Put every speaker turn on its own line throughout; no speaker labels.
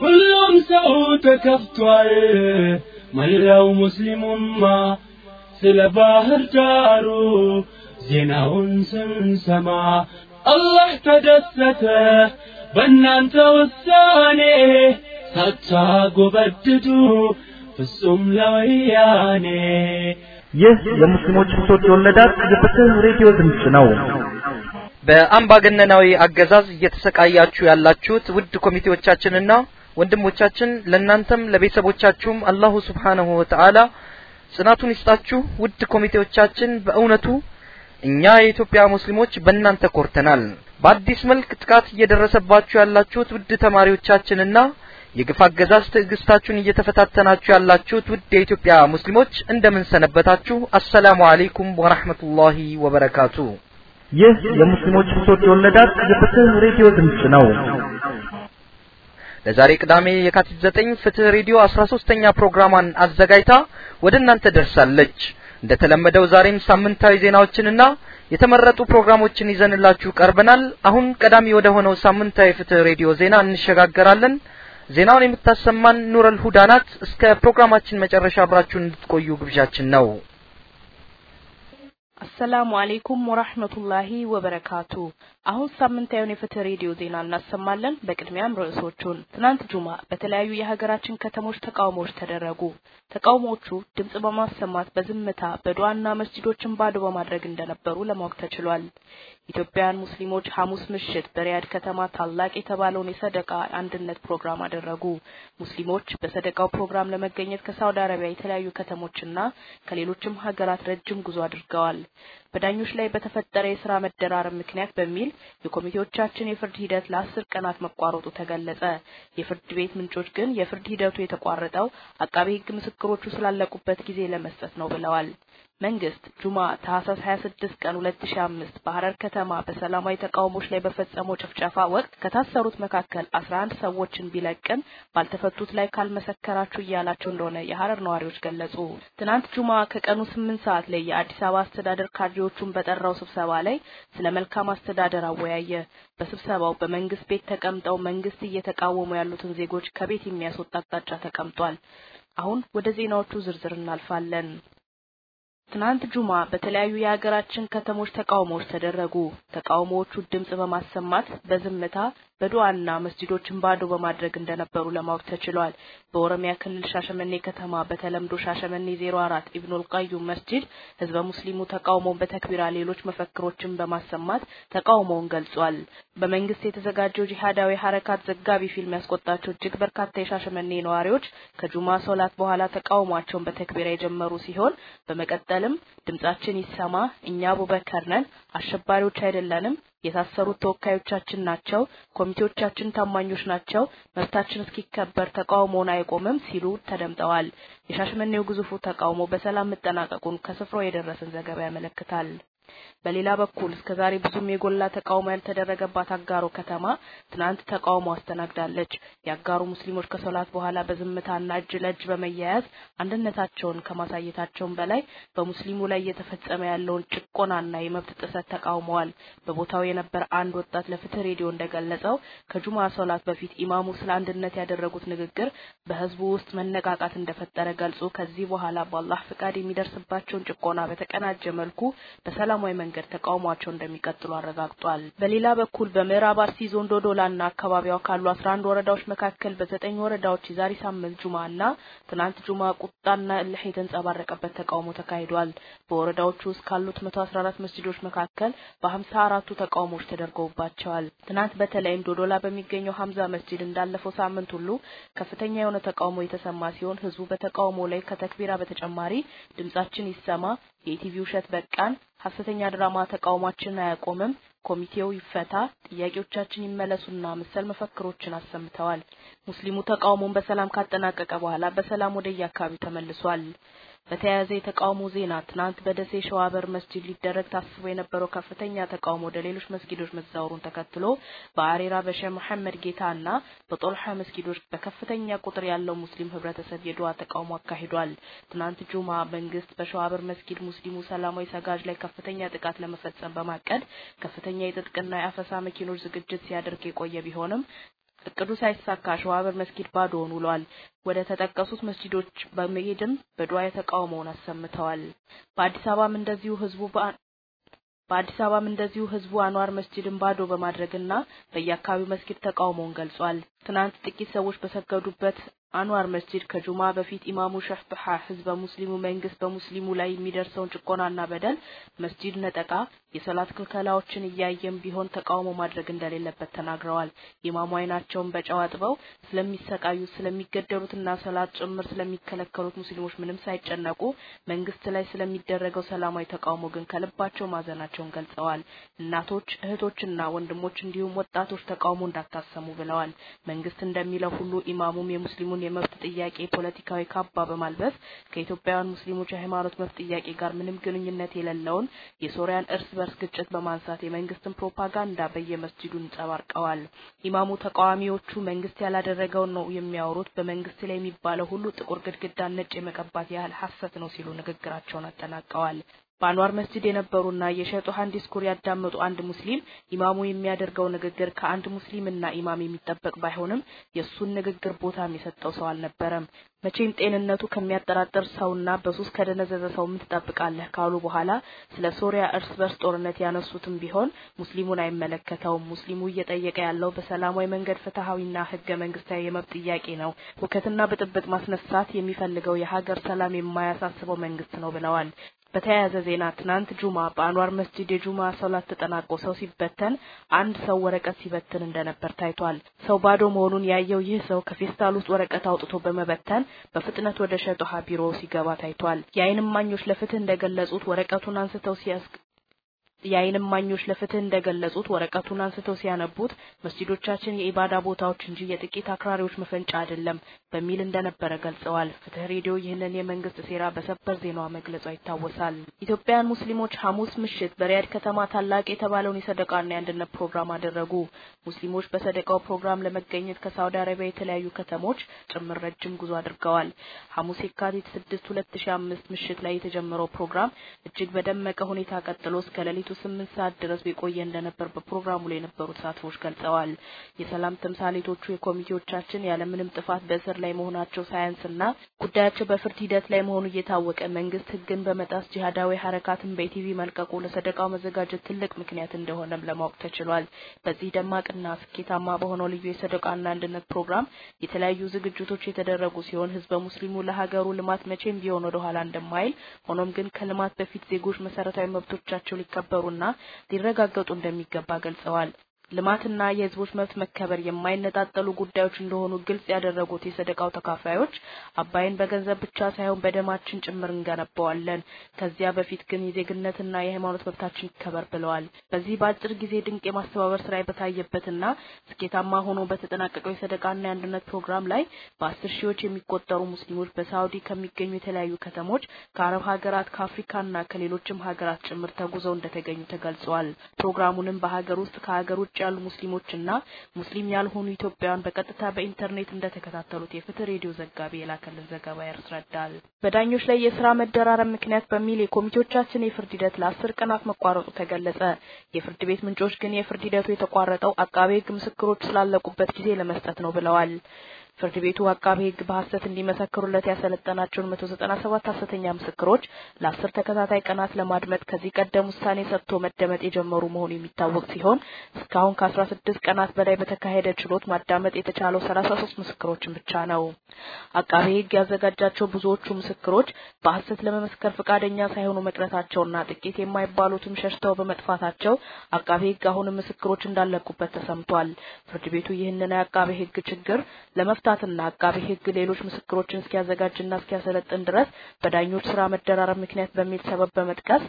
ሁሉም ሰው ተከፍቷል። መላው ሙስሊሙማ ስለ ባህር ዳሩ ዜናውን ስንሰማ አላህ ተደሰተ። በእናንተ ውሳኔ ሳታጎበድዱ ፍጹም ለወያኔ።
ይህ የሙስሊሞች ብሶት የወለዳት የፍትህ ሬዲዮ ድምፅ ነው።
በአምባገነናዊ አገዛዝ እየተሰቃያችሁ ያላችሁት ውድ ኮሚቴዎቻችንና ወንድሞቻችን ለእናንተም ለቤተሰቦቻችሁም አላሁ ስብሓነሁ ወተዓላ ጽናቱን ይስጣችሁ። ውድ ኮሚቴዎቻችን በእውነቱ እኛ የኢትዮጵያ ሙስሊሞች በእናንተ ኮርተናል። በአዲስ መልክ ጥቃት እየደረሰባችሁ ያላችሁት ውድ ተማሪዎቻችንና የግፍ አገዛዝ ትዕግስታችሁን እየተፈታተናችሁ ያላችሁት ውድ የኢትዮጵያ ሙስሊሞች እንደምን ሰነበታችሁ? አሰላሙ አለይኩም ወራህመቱላሂ ወበረካቱ።
ይህ የሙስሊሞች ብሶት የወለዳት የፍትህ ሬዲዮ ድምፅ ነው።
ለዛሬ ቅዳሜ የካቲት 9 ፍትህ ሬዲዮ 13ኛ ፕሮግራሟን አዘጋጅታ ወደ እናንተ ደርሳለች። እንደተለመደው ዛሬም ሳምንታዊ ዜናዎችንና የተመረጡ ፕሮግራሞችን ይዘንላችሁ ቀርበናል። አሁን ቀዳሚ ወደ ሆነው ሳምንታዊ ፍትህ ሬዲዮ ዜና እንሸጋገራለን። ዜናውን የምታሰማን ኑረል ሁዳ ናት። እስከ ፕሮግራማችን መጨረሻ አብራችሁን እንድትቆዩ ግብዣችን ነው።
አሰላሙ አሌይኩም ወራህመቱላሂ ወበረካቱ። አሁን ሳምንታዊውን የፍትህ ሬዲዮ ዜና እናሰማለን። በቅድሚያም ርዕሶቹን። ትናንት ጁማ በተለያዩ የሀገራችን ከተሞች ተቃውሞዎች ተደረጉ። ተቃውሞዎቹ ድምጽ በማሰማት በዝምታ በዱዓና መስጂዶችን ባዶ በማድረግ እንደነበሩ ለማወቅ ተችሏል። ኢትዮጵያውያን ሙስሊሞች ሐሙስ ምሽት በሪያድ ከተማ ታላቅ የተባለውን የሰደቃ አንድነት ፕሮግራም አደረጉ። ሙስሊሞች በሰደቃው ፕሮግራም ለመገኘት ከሳውዲ አረቢያ የተለያዩ ከተሞችና ከሌሎችም ሀገራት ረጅም ጉዞ አድርገዋል። በዳኞች ላይ በተፈጠረ የስራ መደራረብ ምክንያት በሚል የኮሚቴዎቻችን የፍርድ ሂደት ለአስር ቀናት መቋረጡ ተገለጸ። የፍርድ ቤት ምንጮች ግን የፍርድ ሂደቱ የተቋረጠው አቃቤ ሕግ ምስክሮቹ ስላለቁበት ጊዜ ለመስጠት ነው ብለዋል። መንግስት ጁማ ታህሳስ 26 ቀን 2005 በሐረር ከተማ በሰላማዊ ተቃውሞች ላይ በፈጸመው ጭፍጨፋ ወቅት ከታሰሩት መካከል 11 ሰዎችን ቢለቅም ባልተፈቱት ላይ ካልመሰከራችሁ እያላቸው እንደሆነ የሐረር ነዋሪዎች ገለጹ። ትናንት ጁማ ከቀኑ 8 ሰዓት ላይ የአዲስ አበባ አስተዳደር ካድሬዎቹን በጠራው ስብሰባ ላይ ስለ መልካም አስተዳደር አወያየ። በስብሰባው በመንግስት ቤት ተቀምጠው መንግስት እየተቃወሙ ያሉትን ዜጎች ከቤት የሚያስወጣ አቅጣጫ ተቀምጧል። አሁን ወደ ዜናዎቹ ዝርዝር እናልፋለን። ትናንት ጁማ በተለያዩ የሀገራችን ከተሞች ተቃውሞዎች ተደረጉ። ተቃውሞዎቹ ድምጽ በማሰማት በዝምታ በዱዓና መስጂዶችን ባዶ በማድረግ እንደነበሩ ለማወቅ ተችሏል። በኦሮሚያ ክልል ሻሸመኔ ከተማ በተለምዶ ሻሸመኔ 04 ኢብኑል ቀዩም መስጂድ ህዝበ ሙስሊሙ ተቃውሞውን በተክቢራ ሌሎች መፈክሮችን በማሰማት ተቃውሞውን ገልጿል። በመንግስት የተዘጋጀው ጂሃዳዊ ሀረካት ዘጋቢ ፊልም ያስቆጣቸው እጅግ በርካታ የሻሸመኔ ነዋሪዎች ከጁማ ሶላት በኋላ ተቃውሟቸውን በተክቢራ የጀመሩ ሲሆን በመቀጠልም ድምጻችን ይሰማ፣ እኛ አቡበከር ነን፣ አሸባሪዎች አይደለንም የታሰሩት ተወካዮቻችን ናቸው። ኮሚቴዎቻችን ታማኞች ናቸው። መብታችን እስኪከበር ተቃውሞውን አይቆምም ሲሉ ተደምጠዋል። የሻሸመኔው ግዙፉ ተቃውሞ በሰላም መጠናቀቁን ከስፍራው የደረሰን ዘገባ ያመለክታል። በሌላ በኩል እስከዛሬ ብዙም የጎላ ተቃውሞ ያልተደረገባት አጋሮ ከተማ ትናንት ተቃውሞ አስተናግዳለች። የአጋሩ ሙስሊሞች ከሶላት በኋላ በዝምታና እጅ ለእጅ በመያያዝ አንድነታቸውን ከማሳየታቸውም በላይ በሙስሊሙ ላይ እየተፈጸመ ያለውን ጭቆናና የመብት ጥሰት ተቃውመዋል። በቦታው የነበረ አንድ ወጣት ለፍትህ ሬዲዮ እንደገለጸው ከጁማ ሶላት በፊት ኢማሙ ስለ አንድነት ያደረጉት ንግግር በህዝቡ ውስጥ መነቃቃት እንደፈጠረ ገልጾ ከዚህ በኋላ በአላህ ፍቃድ የሚደርስባቸውን ጭቆና በተቀናጀ መልኩ በሰላማዊ መንገድ ተቃውሟቸው እንደሚቀጥሉ አረጋግጧል። በሌላ በኩል በምዕራብ አርሲ ዞን ዶዶላና አካባቢዋ ካሉ 11 ወረዳዎች መካከል በዘጠኝ ወረዳዎች የዛሬ ሳምንት ጁማና ትናንት ጁማ ቁጣና እልህ የተንጸባረቀበት ተቃውሞ ተካሂዷል። በወረዳዎቹ ውስጥ ካሉት 114 መስጂዶች መካከል በ54ቱ ተቃውሞዎች ተደርገውባቸዋል። ትናንት በተለይም ዶዶላ በሚገኘው ሀምዛ መስጂድ እንዳለፈው ሳምንት ሁሉ ከፍተኛ የሆነ ተቃውሞ የተሰማ ሲሆን ህዝቡ በተቃውሞ ላይ ከተክቢራ በተጨማሪ ድምጻችን ይሰማ፣ የኢቲቪ ውሸት በቃን፣ ሀሰተኛ ድራማ ተቃውሟችንን አያቆምም፣ ኮሚቴው ይፈታ፣ ጥያቄዎቻችን ይመለሱና መሰል መፈክሮችን አሰምተዋል። ሙስሊሙ ተቃውሞውን በሰላም ካጠናቀቀ በኋላ በሰላም ወደ የአካባቢው ተመልሷል። በተያያዘ የተቃውሞ ዜና ትናንት በደሴ ሸዋበር መስጂድ ሊደረግ ታስቦ የነበረው ከፍተኛ ተቃውሞ ወደ ሌሎች መስጊዶች መዛወሩን ተከትሎ በአሬራ በሸህ መሐመድ ጌታና በጦልሃ መስጊዶች በከፍተኛ ቁጥር ያለው ሙስሊም ህብረተሰብ የዱዓ ተቃውሞ አካሂዷል። ትናንት ጁማ መንግስት በሸዋበር መስጊድ ሙስሊሙ ሰላማዊ ሰጋጅ ላይ ከፍተኛ ጥቃት ለመፈጸም በማቀድ ከፍተኛ የትጥቅና የአፈሳ መኪኖች ዝግጅት ሲያደርግ የቆየ ቢሆንም እቅዱ ሳይሳካ ሸዋበር መስጊድ ባዶውን ውሏል። ወደ ተጠቀሱት መስጂዶች በመሄድም በዱዓ የተቃውሞውን አሰምተዋል። በአዲስ አበባም እንደዚሁ ህዝቡ በአዲስ አበባም እንደዚሁ ህዝቡ አንዋር መስጂድን ባዶ በማድረግና በየአካባቢው መስጊድ ተቃውሞውን ገልጿል። ትናንት ጥቂት ሰዎች በሰገዱበት አንዋር መስጂድ ከጁማ በፊት ኢማሙ ሸፍሐ ህዝበ ሙስሊሙ መንግስት በሙስሊሙ ላይ የሚደርሰውን ጭቆናና በደል፣ መስጂድ ነጠቃ፣ የሰላት ክልከላዎችን እያየም ቢሆን ተቃውሞ ማድረግ እንደሌለበት ተናግረዋል። ኢማሙ አይናቸውን በጨው አጥበው ስለሚሰቃዩት ስለሚገደሉትና ሰላት ጭምር ስለሚከለከሉት ሙስሊሞች ምንም ሳይጨነቁ መንግስት ላይ ስለሚደረገው ሰላማዊ ተቃውሞ ግን ከልባቸው ማዘናቸውን ገልጸዋል። እናቶች፣ እህቶችና ወንድሞች እንዲሁም ወጣቶች ተቃውሞ እንዳታሰሙ ብለዋል። መንግስት እንደሚለው ሁሉ ኢማሙም የሙስሊሙን የመብት ጥያቄ ፖለቲካዊ ካባ በማልበስ ከኢትዮጵያውያን ሙስሊሞች የሃይማኖት መብት ጥያቄ ጋር ምንም ግንኙነት የሌለውን የሶሪያን እርስ በርስ ግጭት በማንሳት የመንግስትን ፕሮፓጋንዳ በየመስጂዱ እንጸባርቀዋል። ኢማሙ ተቃዋሚዎቹ መንግስት ያላደረገውን ነው የሚያወሩት፣ በመንግስት ላይ የሚባለው ሁሉ ጥቁር ግድግዳን ነጭ የመቀባት ያህል ሐሰት ነው ሲሉ ንግግራቸውን አጠናቀዋል። በአንዋር መስጂድ የነበሩና የሸጡሃን ዲስኩር ያዳመጡ አንድ ሙስሊም ኢማሙ የሚያደርገው ንግግር ከአንድ ሙስሊምና ኢማም የሚጠበቅ ባይሆንም የእሱን ንግግር ቦታም የሰጠው ሰው አልነበረም። መቼም ጤንነቱ ከሚያጠራጥር ሰውና በሱስ ከደነዘዘ ሰው ምን ትጠብቃለህ ካሉ በኋላ ስለ ሶሪያ እርስ በርስ ጦርነት ያነሱትም ቢሆን ሙስሊሙን አይመለከተውም። ሙስሊሙ እየጠየቀ ያለው በሰላማዊ መንገድ ፍትሐዊና ህገ መንግስታዊ የመብት ጥያቄ ነው። ሁከትና ብጥብጥ ማስነሳት የሚፈልገው የሀገር ሰላም የማያሳስበው መንግስት ነው ብለዋል። በተያያዘ ዜና ትናንት ጁማ በአንዋር መስጂድ የጁማ ሶላት ተጠናቆ ሰው ሲበተን አንድ ሰው ወረቀት ሲበትን እንደነበር ታይቷል። ሰው ባዶ መሆኑን ያየው ይህ ሰው ከፌስታል ውስጥ ወረቀት አውጥቶ በመበተን በፍጥነት ወደ ሸጦሃ ቢሮ ሲገባ ታይቷል። የዓይን እማኞች ለፍትህ እንደገለጹት ወረቀቱን አንስተው ሲያስ የዓይን እማኞች ለፍትህ እንደገለጹት ወረቀቱን አንስተው ሲያነቡት መስጂዶቻችን የኢባዳ ቦታዎች እንጂ የጥቂት አክራሪዎች መፈንጫ አይደለም በሚል እንደነበረ ገልጸዋል። ፍትህ ሬዲዮ ይህንን የመንግስት ሴራ በሰበር ዜናዋ መግለጿ ይታወሳል። ኢትዮጵያውያን ሙስሊሞች ሐሙስ ምሽት በሪያድ ከተማ ታላቅ የተባለውን የሰደቃና የአንድነት ፕሮግራም አደረጉ። ሙስሊሞች በሰደቃው ፕሮግራም ለመገኘት ከሳውዲ አረቢያ የተለያዩ ከተሞች ጭምር ረጅም ጉዞ አድርገዋል። ሐሙስ የካቲት 6 2005 ምሽት ላይ የተጀመረው ፕሮግራም እጅግ በደመቀ ሁኔታ ቀጥሎ እስከ ሌሊቱ ስምንት ሰዓት ድረስ የቆየ እንደነበር በፕሮግራሙ ላይ የነበሩ ተሳትፎች ገልጸዋል። የሰላም ተምሳሌቶቹ የኮሚቴዎቻችን ያለምንም ጥፋት በእስር ላይ መሆናቸው ሳያንስና ጉዳያቸው በፍርድ ሂደት ላይ መሆኑ እየታወቀ መንግስት ህግን በመጣስ ጂሃዳዊ ሀረካትን በኢቲቪ መልቀቁ ለሰደቃው መዘጋጀት ትልቅ ምክንያት እንደሆነም ለማወቅ ተችሏል። በዚህ ደማቅና ስኬታማ በሆነው ልዩ የሰደቃና አንድነት ፕሮግራም የተለያዩ ዝግጅቶች የተደረጉ ሲሆን ህዝበ ሙስሊሙ ለሀገሩ ልማት መቼም ቢሆን ወደ ኋላ እንደማይል ሆኖም ግን ከልማት በፊት ዜጎች መሰረታዊ መብቶቻቸው ሊከበሩና ሊረጋገጡ እንደሚገባ ገልጸዋል። ልማትና የህዝቦች መብት መከበር የማይነጣጠሉ ጉዳዮች እንደሆኑ ግልጽ ያደረጉት የሰደቃው ተካፋዮች አባይን በገንዘብ ብቻ ሳይሆን በደማችን ጭምር እንገነባዋለን፣ ከዚያ በፊት ግን የዜግነትና የሃይማኖት መብታችን ይከበር ብለዋል። በዚህ በአጭር ጊዜ ድንቅ የማስተባበር ስራ በታየበትና ስኬታማ ሆኖ በተጠናቀቀው የሰደቃና የአንድነት ፕሮግራም ላይ በአስር ሺዎች የሚቆጠሩ ሙስሊሞች በሳውዲ ከሚገኙ የተለያዩ ከተሞች ከአረብ ሀገራት ከአፍሪካና ከሌሎችም ሀገራት ጭምር ተጉዘው እንደተገኙ ተገልጿል። ፕሮግራሙንም በሀገር ውስጥ ከሀገር ውጭ ያሉ ሙስሊሞችና ሙስሊም ያልሆኑ ኢትዮጵያውያን በቀጥታ በኢንተርኔት እንደተከታተሉት የፍትህ ሬዲዮ ዘጋቢ የላከልን ዘገባ ያስረዳል። በዳኞች ላይ የስራ መደራረብ ምክንያት በሚል የኮሚቴዎቻችን የፍርድ ሂደት ለአስር ቀናት መቋረጡ ተገለጸ። የፍርድ ቤት ምንጮች ግን የፍርድ ሂደቱ የተቋረጠው አቃቤ ሕግ ምስክሮች ስላለቁበት ጊዜ ለመስጠት ነው ብለዋል። ፍርድ ቤቱ አቃቤ ሕግ በሐሰት እንዲመሰክሩለት ያሰለጠናቸውን 197 ሐሰተኛ ምስክሮች ለአስር ተከታታይ ቀናት ለማድመጥ ከዚህ ቀደም ውሳኔ ሰጥቶ መደመጥ የጀመሩ መሆኑ የሚታወቅ ሲሆን እስካሁን ከ16 ቀናት በላይ በተካሄደ ችሎት ማዳመጥ የተቻለው 33 ምስክሮችን ብቻ ነው። አቃቤ ሕግ ያዘጋጃቸው ብዙዎቹ ምስክሮች በሐሰት ለመመስከር ፈቃደኛ ሳይሆኑ መቅረታቸውና ጥቂት የማይባሉትም ሸሽተው በመጥፋታቸው አቃቤ ሕግ አሁንም ምስክሮች እንዳለቁበት ተሰምቷል። ፍርድ ቤቱ ይህንን የአቃቤ ሕግ ችግር ለመፍታትና አቃቤ ሕግ ሌሎች ምስክሮችን እስኪያዘጋጅና እስኪያሰለጥን ድረስ በዳኞች ስራ መደራረብ ምክንያት በሚል ሰበብ በመጥቀስ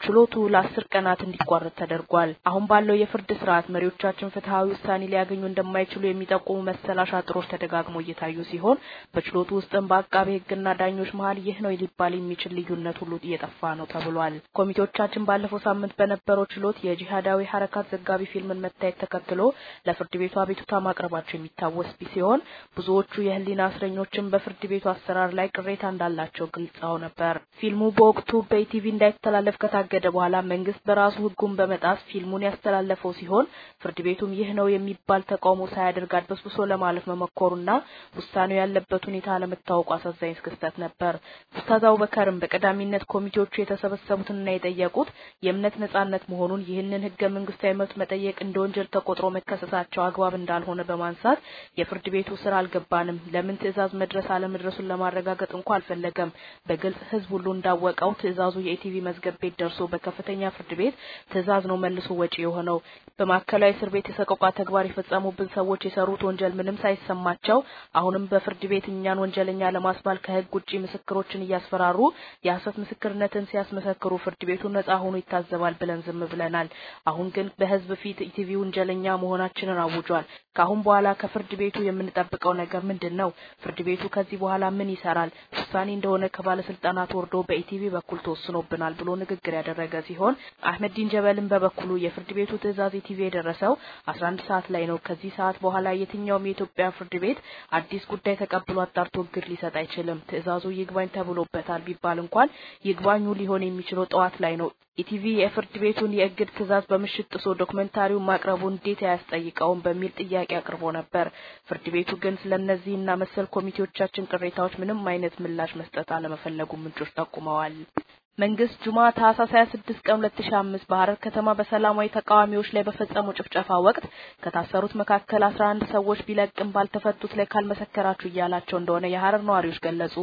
ችሎቱ ለአስር ቀናት እንዲቋረጥ ተደርጓል። አሁን ባለው የፍርድ ስርዓት መሪዎቻችን ፍትሐዊ ውሳኔ ሊያገኙ እንደማይችሉ የሚጠቁሙ መሰል አሻጥሮች ተደጋግሞ እየታዩ ሲሆን በችሎቱ ውስጥም በአቃቤ ሕግና ዳኞች መሀል ይህ ነው ሊባል የሚችል ልዩነት ሁሉ እየጠፋ ነው ተብሏል። ኮሚቴዎቻችን ባለፈው ሳምንት በነበረው ችሎት የጂሃዳዊ ሀረካት ዘጋቢ ፊልምን መታየት ተከትሎ ለፍርድ ቤቱ አቤቱታ ማቅረባቸው የሚታወስ ሲሆን ብዙዎቹ የህሊና እስረኞችን በፍርድ ቤቱ አሰራር ላይ ቅሬታ እንዳላቸው ገልጸው ነበር። ፊልሙ በወቅቱ በኢቲቪ እንዳይተላለፍ ከታ ካገደ በኋላ መንግስት በራሱ ህጉን በመጣስ ፊልሙን ያስተላለፈው ሲሆን ፍርድ ቤቱም ይህ ነው የሚባል ተቃውሞ ሳያደርግ አድበስብሶ ለማለፍ መመኮሩና ውሳኔው ያለበት ሁኔታ አለመታወቁ አሳዛኝ ክስተት ነበር። ኡስታዝ አቡበከርም በቀዳሚነት ኮሚቴዎቹ የተሰበሰቡትና የጠየቁት የእምነት ነጻነት መሆኑን ይህንን ህገ መንግስታዊ መብት መጠየቅ እንደ ወንጀል ተቆጥሮ መከሰሳቸው አግባብ እንዳልሆነ በማንሳት የፍርድ ቤቱ ስራ አልገባንም፣ ለምን ትዕዛዝ መድረስ አለመድረሱን ለማረጋገጥ እንኳ አልፈለገም። በግልጽ ህዝብ ሁሉ እንዳወቀው ትዕዛዙ የኢቲቪ መዝገብ ቤት ደርሶ በከፍተኛ ፍርድ ቤት ትዕዛዝ ነው መልሶ ወጪ የሆነው። በማዕከላዊ እስር ቤት የሰቆቃ ተግባር የፈጸሙብን ሰዎች የሰሩት ወንጀል ምንም ሳይሰማቸው አሁንም በፍርድ ቤት እኛን ወንጀለኛ ለማስባል ከህግ ውጪ ምስክሮችን እያስፈራሩ የሐሰት ምስክርነትን ሲያስመሰክሩ ፍርድ ቤቱ ነጻ ሆኖ ይታዘባል ብለን ዝም ብለናል። አሁን ግን በህዝብ ፊት ኢቲቪ ወንጀለኛ መሆናችንን አውጇል። ከአሁን በኋላ ከፍርድ ቤቱ የምንጠብቀው ነገር ምንድን ነው? ፍርድ ቤቱ ከዚህ በኋላ ምን ይሰራል? ውሳኔ እንደሆነ ከባለስልጣናት ወርዶ በኢቲቪ በኩል ተወስኖብናል ብሎ ንግግር ያደረገ ሲሆን አህመዲን ጀበልን በበኩሉ የፍርድ ቤቱ ትዕዛዝ ኢቲቪ የደረሰው 11 ሰዓት ላይ ነው። ከዚህ ሰዓት በኋላ የትኛውም የኢትዮጵያ ፍርድ ቤት አዲስ ጉዳይ ተቀብሎ አጣርቶ እግድ ሊሰጥ አይችልም። ትዕዛዙ ይግባኝ ተብሎበታል ቢባል እንኳን ይግባኙ ሊሆን የሚችለው ጠዋት ላይ ነው። ኢቲቪ የፍርድ ቤቱን የእግድ ትዕዛዝ በምሽት ጥሶ ዶክመንታሪውን ማቅረቡ እንዴት አያስጠይቀውም በሚል ጥያቄ አቅርቦ ነበር። ፍርድ ቤቱ ግን ስለነዚህና መሰል ኮሚቴዎቻችን ቅሬታዎች ምንም አይነት ምላሽ መስጠት አለመፈለጉ ምንጮች ጠቁመዋል። መንግስት ጁማ ታህሳስ 26 ቀን 2005 በሐረር ከተማ በሰላማዊ ተቃዋሚዎች ላይ በፈጸመው ጭፍጨፋ ወቅት ከታሰሩት መካከል 11 ሰዎች ቢለቅም ባልተፈቱት ላይ ካልመሰከራችሁ እያላቸው እንደሆነ የሐረር ነዋሪዎች ገለጹ።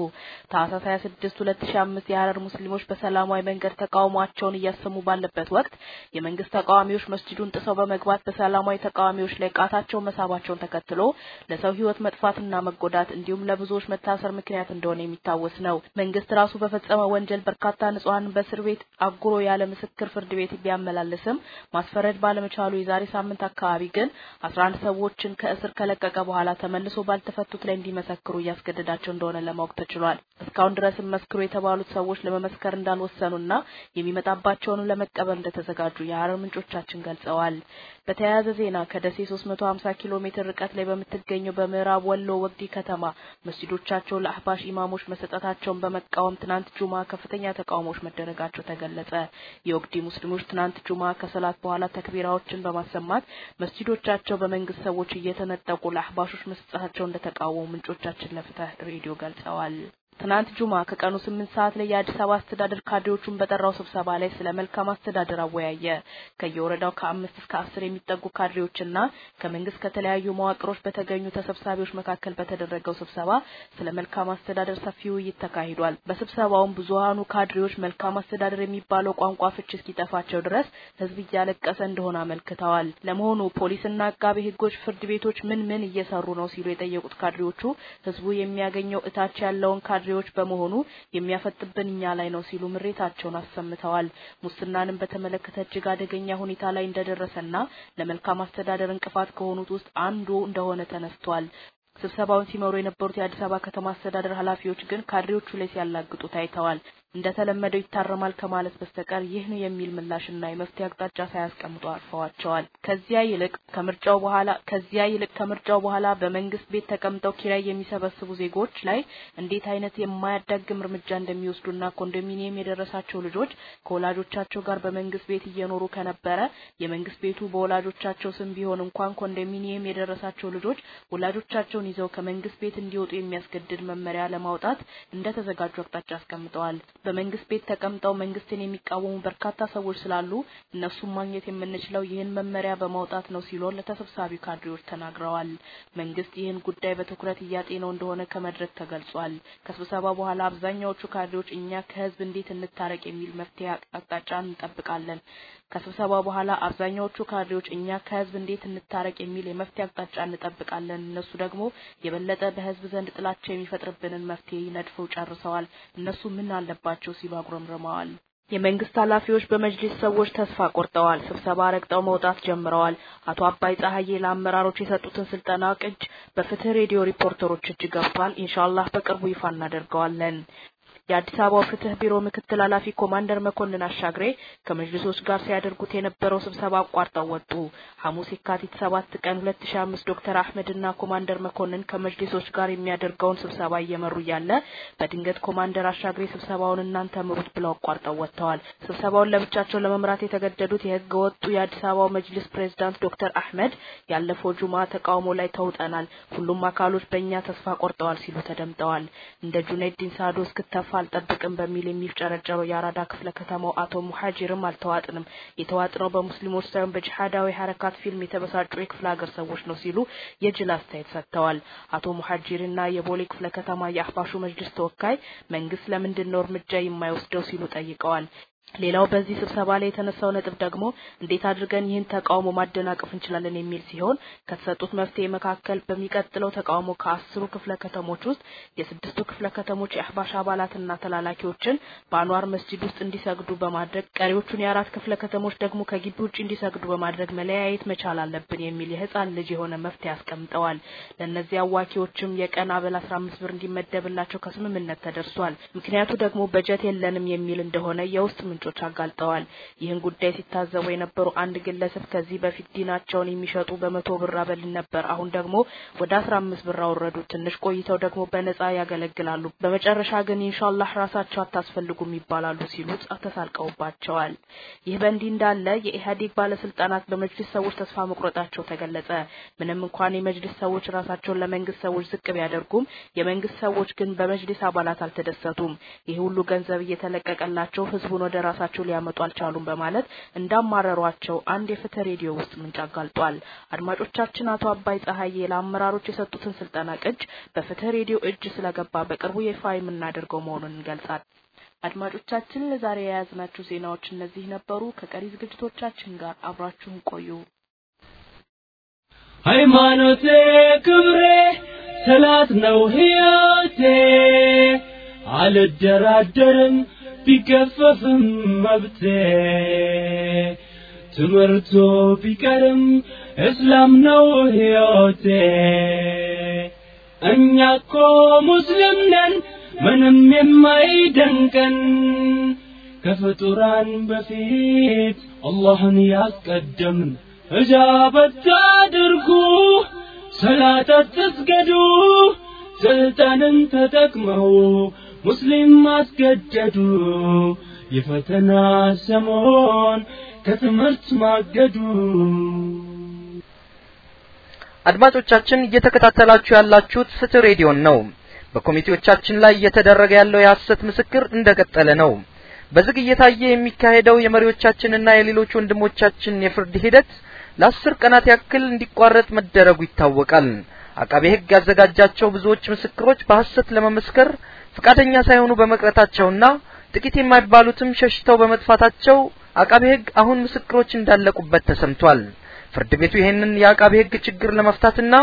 ታህሳስ 26 2005 የሐረር ሙስሊሞች በሰላማዊ መንገድ ተቃውሟቸውን እያሰሙ ባለበት ወቅት የመንግስት ተቃዋሚዎች መስጂዱን ጥሰው በመግባት በሰላማዊ ተቃዋሚዎች ላይ ቃታቸውን መሳባቸውን ተከትሎ ለሰው ህይወት መጥፋትና መጎዳት እንዲሁም ለብዙዎች መታሰር ምክንያት እንደሆነ የሚታወስ ነው። መንግስት ራሱ በፈጸመ ወንጀል በርካታ ንጹሃን በእስር ቤት አጉሮ ያለ ምስክር ፍርድ ቤት ቢያመላልስም ማስፈረድ ባለመቻሉ የዛሬ ሳምንት አካባቢ ግን 11 ሰዎችን ከእስር ከለቀቀ በኋላ ተመልሶ ባልተፈቱት ላይ እንዲመሰክሩ እያስገደዳቸው እንደሆነ ለማወቅ ተችሏል። እስካሁን ድረስም መስክሩ የተባሉት ሰዎች ለመመስከር እንዳልወሰኑና የሚመጣባቸውን ለመቀበል እንደተዘጋጁ የሐረር ምንጮቻችን ገልጸዋል። በተያያዘ ዜና ከደሴ 350 ኪሎ ሜትር ርቀት ላይ በምትገኘው በምዕራብ ወሎ ወግዲ ከተማ መስጂዶቻቸው ለአህባሽ ኢማሞች መሰጠታቸውን በመቃወም ትናንት ጁማ ከፍተኛ ተቃውሞዎች መደረጋቸው ተገለጸ። የወግዲ ሙስሊሞች ትናንት ጁማ ከሰላት በኋላ ተክቢራዎችን በማሰማት መስጂዶቻቸው በመንግስት ሰዎች እየተነጠቁ ለአህባሾች መስጠታቸው እንደተቃወሙ ምንጮቻችን ለፍትህ ሬዲዮ ገልጸዋል። ትናንት ጁማ ከቀኑ ስምንት ሰዓት ላይ የአዲስ አበባ አስተዳደር ካድሬዎቹን በጠራው ስብሰባ ላይ ስለ መልካም አስተዳደር አወያየ። ከየወረዳው ከአምስት እስከ አስር የሚጠጉ ካድሬዎችና ከመንግስት ከተለያዩ መዋቅሮች በተገኙ ተሰብሳቢዎች መካከል በተደረገው ስብሰባ ስለ መልካም አስተዳደር ሰፊ ውይይት ተካሂዷል። በስብሰባውም ብዙሃኑ ካድሬዎች መልካም አስተዳደር የሚባለው ቋንቋ ፍች እስኪጠፋቸው ድረስ ህዝብ እያለቀሰ እንደሆነ አመልክተዋል። ለመሆኑ ፖሊስና አቃቤ ህጎች፣ ፍርድ ቤቶች ምን ምን እየሰሩ ነው ሲሉ የጠየቁት ካድሬዎቹ ህዝቡ የሚያገኘው እታች ያለውን ካድሬዎች በመሆኑ የሚያፈጥብን እኛ ላይ ነው ሲሉ ምሬታቸውን አሰምተዋል። ሙስናንም በተመለከተ እጅግ አደገኛ ሁኔታ ላይ እንደደረሰና ለመልካም አስተዳደር እንቅፋት ከሆኑት ውስጥ አንዱ እንደሆነ ተነስቷል። ስብሰባውን ሲመሩ የነበሩት የአዲስ አበባ ከተማ አስተዳደር ኃላፊዎች ግን ካድሬዎቹ ላይ ሲያላግጡ ታይተዋል። እንደተለመደው ይታረማል ከማለት በስተቀር ይህ የሚል ምላሽና የመፍትሄ አቅጣጫ ሳያስቀምጡ አርፈዋቸዋል። ከዚያ ይልቅ ከምርጫው በኋላ ከዚያ ይልቅ ከምርጫው በኋላ በመንግስት ቤት ተቀምጠው ኪራይ የሚሰበስቡ ዜጎች ላይ እንዴት አይነት የማያዳግም እርምጃ እንደሚወስዱና ኮንዶሚኒየም የደረሳቸው ልጆች ከወላጆቻቸው ጋር በመንግስት ቤት እየኖሩ ከነበረ የመንግስት ቤቱ በወላጆቻቸው ስም ቢሆን እንኳን ኮንዶሚኒየም የደረሳቸው ልጆች ወላጆቻቸውን ይዘው ከመንግስት ቤት እንዲወጡ የሚያስገድድ መመሪያ ለማውጣት እንደተዘጋጁ አቅጣጫ አስቀምጠዋል። በመንግስት ቤት ተቀምጠው መንግስትን የሚቃወሙ በርካታ ሰዎች ስላሉ እነሱን ማግኘት የምንችለው ይህን መመሪያ በማውጣት ነው ሲሉ ለተሰብሳቢ ካድሬዎች ተናግረዋል። መንግስት ይህን ጉዳይ በትኩረት እያጤነው እንደሆነ ከመድረክ ተገልጿል። ከስብሰባ በኋላ አብዛኛዎቹ ካድሬዎች እኛ ከህዝብ እንዴት እንታረቅ የሚል መፍትሄ አቅጣጫ እንጠብቃለን። ከስብሰባ በኋላ አብዛኛዎቹ ካድሬዎች እኛ ከህዝብ እንዴት እንታረቅ የሚል የመፍትሄ አቅጣጫ እንጠብቃለን። እነሱ ደግሞ የበለጠ በህዝብ ዘንድ ጥላቻ የሚፈጥርብንን መፍትሄ ነድፈው ጨርሰዋል። እነሱ ምን አለባቸው ሲሉ አጉረምርመዋል። የመንግስት ኃላፊዎች በመጅሊስ ሰዎች ተስፋ ቆርጠዋል። ስብሰባ ረግጠው መውጣት ጀምረዋል። አቶ አባይ ፀሐዬ ለአመራሮች የሰጡትን ስልጠና ቅጅ በፍትህ ሬዲዮ ሪፖርተሮች እጅ ገብቷል። ኢንሻአላህ በቅርቡ ይፋ እናደርገዋለን። የአዲስ አበባው ፍትህ ቢሮ ምክትል ኃላፊ ኮማንደር መኮንን አሻግሬ ከመጅሊሶች ጋር ሲያደርጉት የነበረው ስብሰባ አቋርጠው ወጡ። ሐሙስ የካቲት ሰባት ቀን ሁለት ሺ አምስት ዶክተር አህመድ እና ኮማንደር መኮንን ከመጅሊሶች ጋር የሚያደርገውን ስብሰባ እየመሩ እያለ በድንገት ኮማንደር አሻግሬ ስብሰባውን እናንተ ምሩት ብለው አቋርጠው ወጥተዋል። ስብሰባውን ለብቻቸው ለመምራት የተገደዱት የህገ ወጡ የአዲስ አበባው መጅሊስ ፕሬዝዳንት ዶክተር አህመድ ያለፈው ጁማ ተቃውሞ ላይ ተውጠናል፣ ሁሉም አካሎች በእኛ ተስፋ ቆርጠዋል ሲሉ ተደምጠዋል። እንደ ጁነዲን ሳዶ እስክተፋ አልጠብቅም በሚል የሚፍጨረጨረው የአራዳ ክፍለ ከተማው አቶ ሙሐጂርም አልተዋጥንም፣ የተዋጥነው በሙስሊሞች ሳይሆን በጂሃዳዊ ሀረካት ፊልም የተበሳጩ የክፍለ ሀገር ሰዎች ነው ሲሉ የጅል አስተያየት ሰጥተዋል። አቶ ሙሐጂርና የቦሌ ክፍለ ከተማ የአህባሹ መጅልስ ተወካይ መንግስት ለምንድን ነው እርምጃ የማይወስደው ሲሉ ጠይቀዋል። ሌላው በዚህ ስብሰባ ላይ የተነሳው ነጥብ ደግሞ እንዴት አድርገን ይህን ተቃውሞ ማደናቀፍ እንችላለን የሚል ሲሆን ከተሰጡት መፍትሄ መካከል በሚቀጥለው ተቃውሞ ከአስሩ ክፍለ ከተሞች ውስጥ የስድስቱ ክፍለ ከተሞች የአህባሽ አባላትና ተላላኪዎችን በአንዋር መስጂድ ውስጥ እንዲሰግዱ በማድረግ ቀሪዎቹን የአራት ክፍለ ከተሞች ደግሞ ከግቢ ውጭ እንዲሰግዱ በማድረግ መለያየት መቻል አለብን የሚል የህፃን ልጅ የሆነ መፍትሄ አስቀምጠዋል። ለእነዚህ አዋኪዎችም የቀን አበል አስራ አምስት ብር እንዲመደብላቸው ከስምምነት ተደርሷል። ምክንያቱ ደግሞ በጀት የለንም የሚል እንደሆነ የውስጥ ምንጮች አጋልጠዋል። ይህን ጉዳይ ሲታዘቡ የነበሩ አንድ ግለሰብ ከዚህ በፊት ዲናቸውን የሚሸጡ በመቶ ብር አበል ነበር፣ አሁን ደግሞ ወደ አስራ አምስት ብር አወረዱ። ትንሽ ቆይተው ደግሞ በነጻ ያገለግላሉ። በመጨረሻ ግን ኢንሻአላህ ራሳቸው አታስፈልጉም ይባላሉ ሲሉ ተሳልቀውባቸዋል። ይህ በእንዲህ እንዳለ የኢህአዴግ ባለስልጣናት በመጅሊስ ሰዎች ተስፋ መቁረጣቸው ተገለጸ። ምንም እንኳን የመጅሊስ ሰዎች ራሳቸውን ለመንግስት ሰዎች ዝቅ ቢያደርጉም የመንግስት ሰዎች ግን በመጅሊስ አባላት አልተደሰቱም። ይህ ሁሉ ገንዘብ እየተለቀቀላቸው ህዝቡን ወደ ራሳቸው ሊያመጡ አልቻሉም በማለት እንዳማረሯቸው አንድ የፍትህ ሬዲዮ ውስጥ ምንጭ አጋልጧል። አድማጮቻችን አቶ አባይ ፀሐዬ ለአመራሮች የሰጡትን ስልጠና ቅጅ በፍትህ ሬዲዮ እጅ ስለገባ በቅርቡ ይፋ የምናደርገው መሆኑን እንገልጻል። አድማጮቻችን ለዛሬ የያዝናችሁ ዜናዎች እነዚህ ነበሩ። ከቀሪ ዝግጅቶቻችን ጋር አብራችሁን ቆዩ።
ሃይማኖቴ ክብሬ ሰላት ነው ህይወቴ አልደራደርም ቢገፈፍም መብቴ ትምህርቱ ቢቀርም እስላም ነው ህይወቴ እኛ እኮ ሙስሊም ነን ምንም የማይደንቀን ከፍጡራን በፊት አላህን ያስቀደምን እጃበት አድርጉ ሰላት አትስገዱ ስልጣንን ተጠቅመው ሙስሊም ማስገደዱ የፈተና ሰሞን ከትምህርት ማገዱ
አድማጮቻችን እየተከታተላችሁ ያላችሁት ፍትህ ሬዲዮን ነው። በኮሚቴዎቻችን ላይ እየተደረገ ያለው የሐሰት ምስክር እንደቀጠለ ነው። በዝግ እየታየ የሚካሄደው የመሪዎቻችንና የሌሎች ወንድሞቻችን የፍርድ ሂደት ለአስር ቀናት ያክል እንዲቋረጥ መደረጉ ይታወቃል። አቃቤ ሕግ ያዘጋጃቸው ብዙዎች ምስክሮች በሐሰት ለመመስከር ፈቃደኛ ሳይሆኑ በመቅረታቸውና ጥቂት የማይባሉትም ሸሽተው በመጥፋታቸው አቃቤ ሕግ አሁን ምስክሮች እንዳለቁበት ተሰምቷል። ፍርድ ቤቱ ይህንን የአቃቤ ሕግ ችግር ለመፍታትና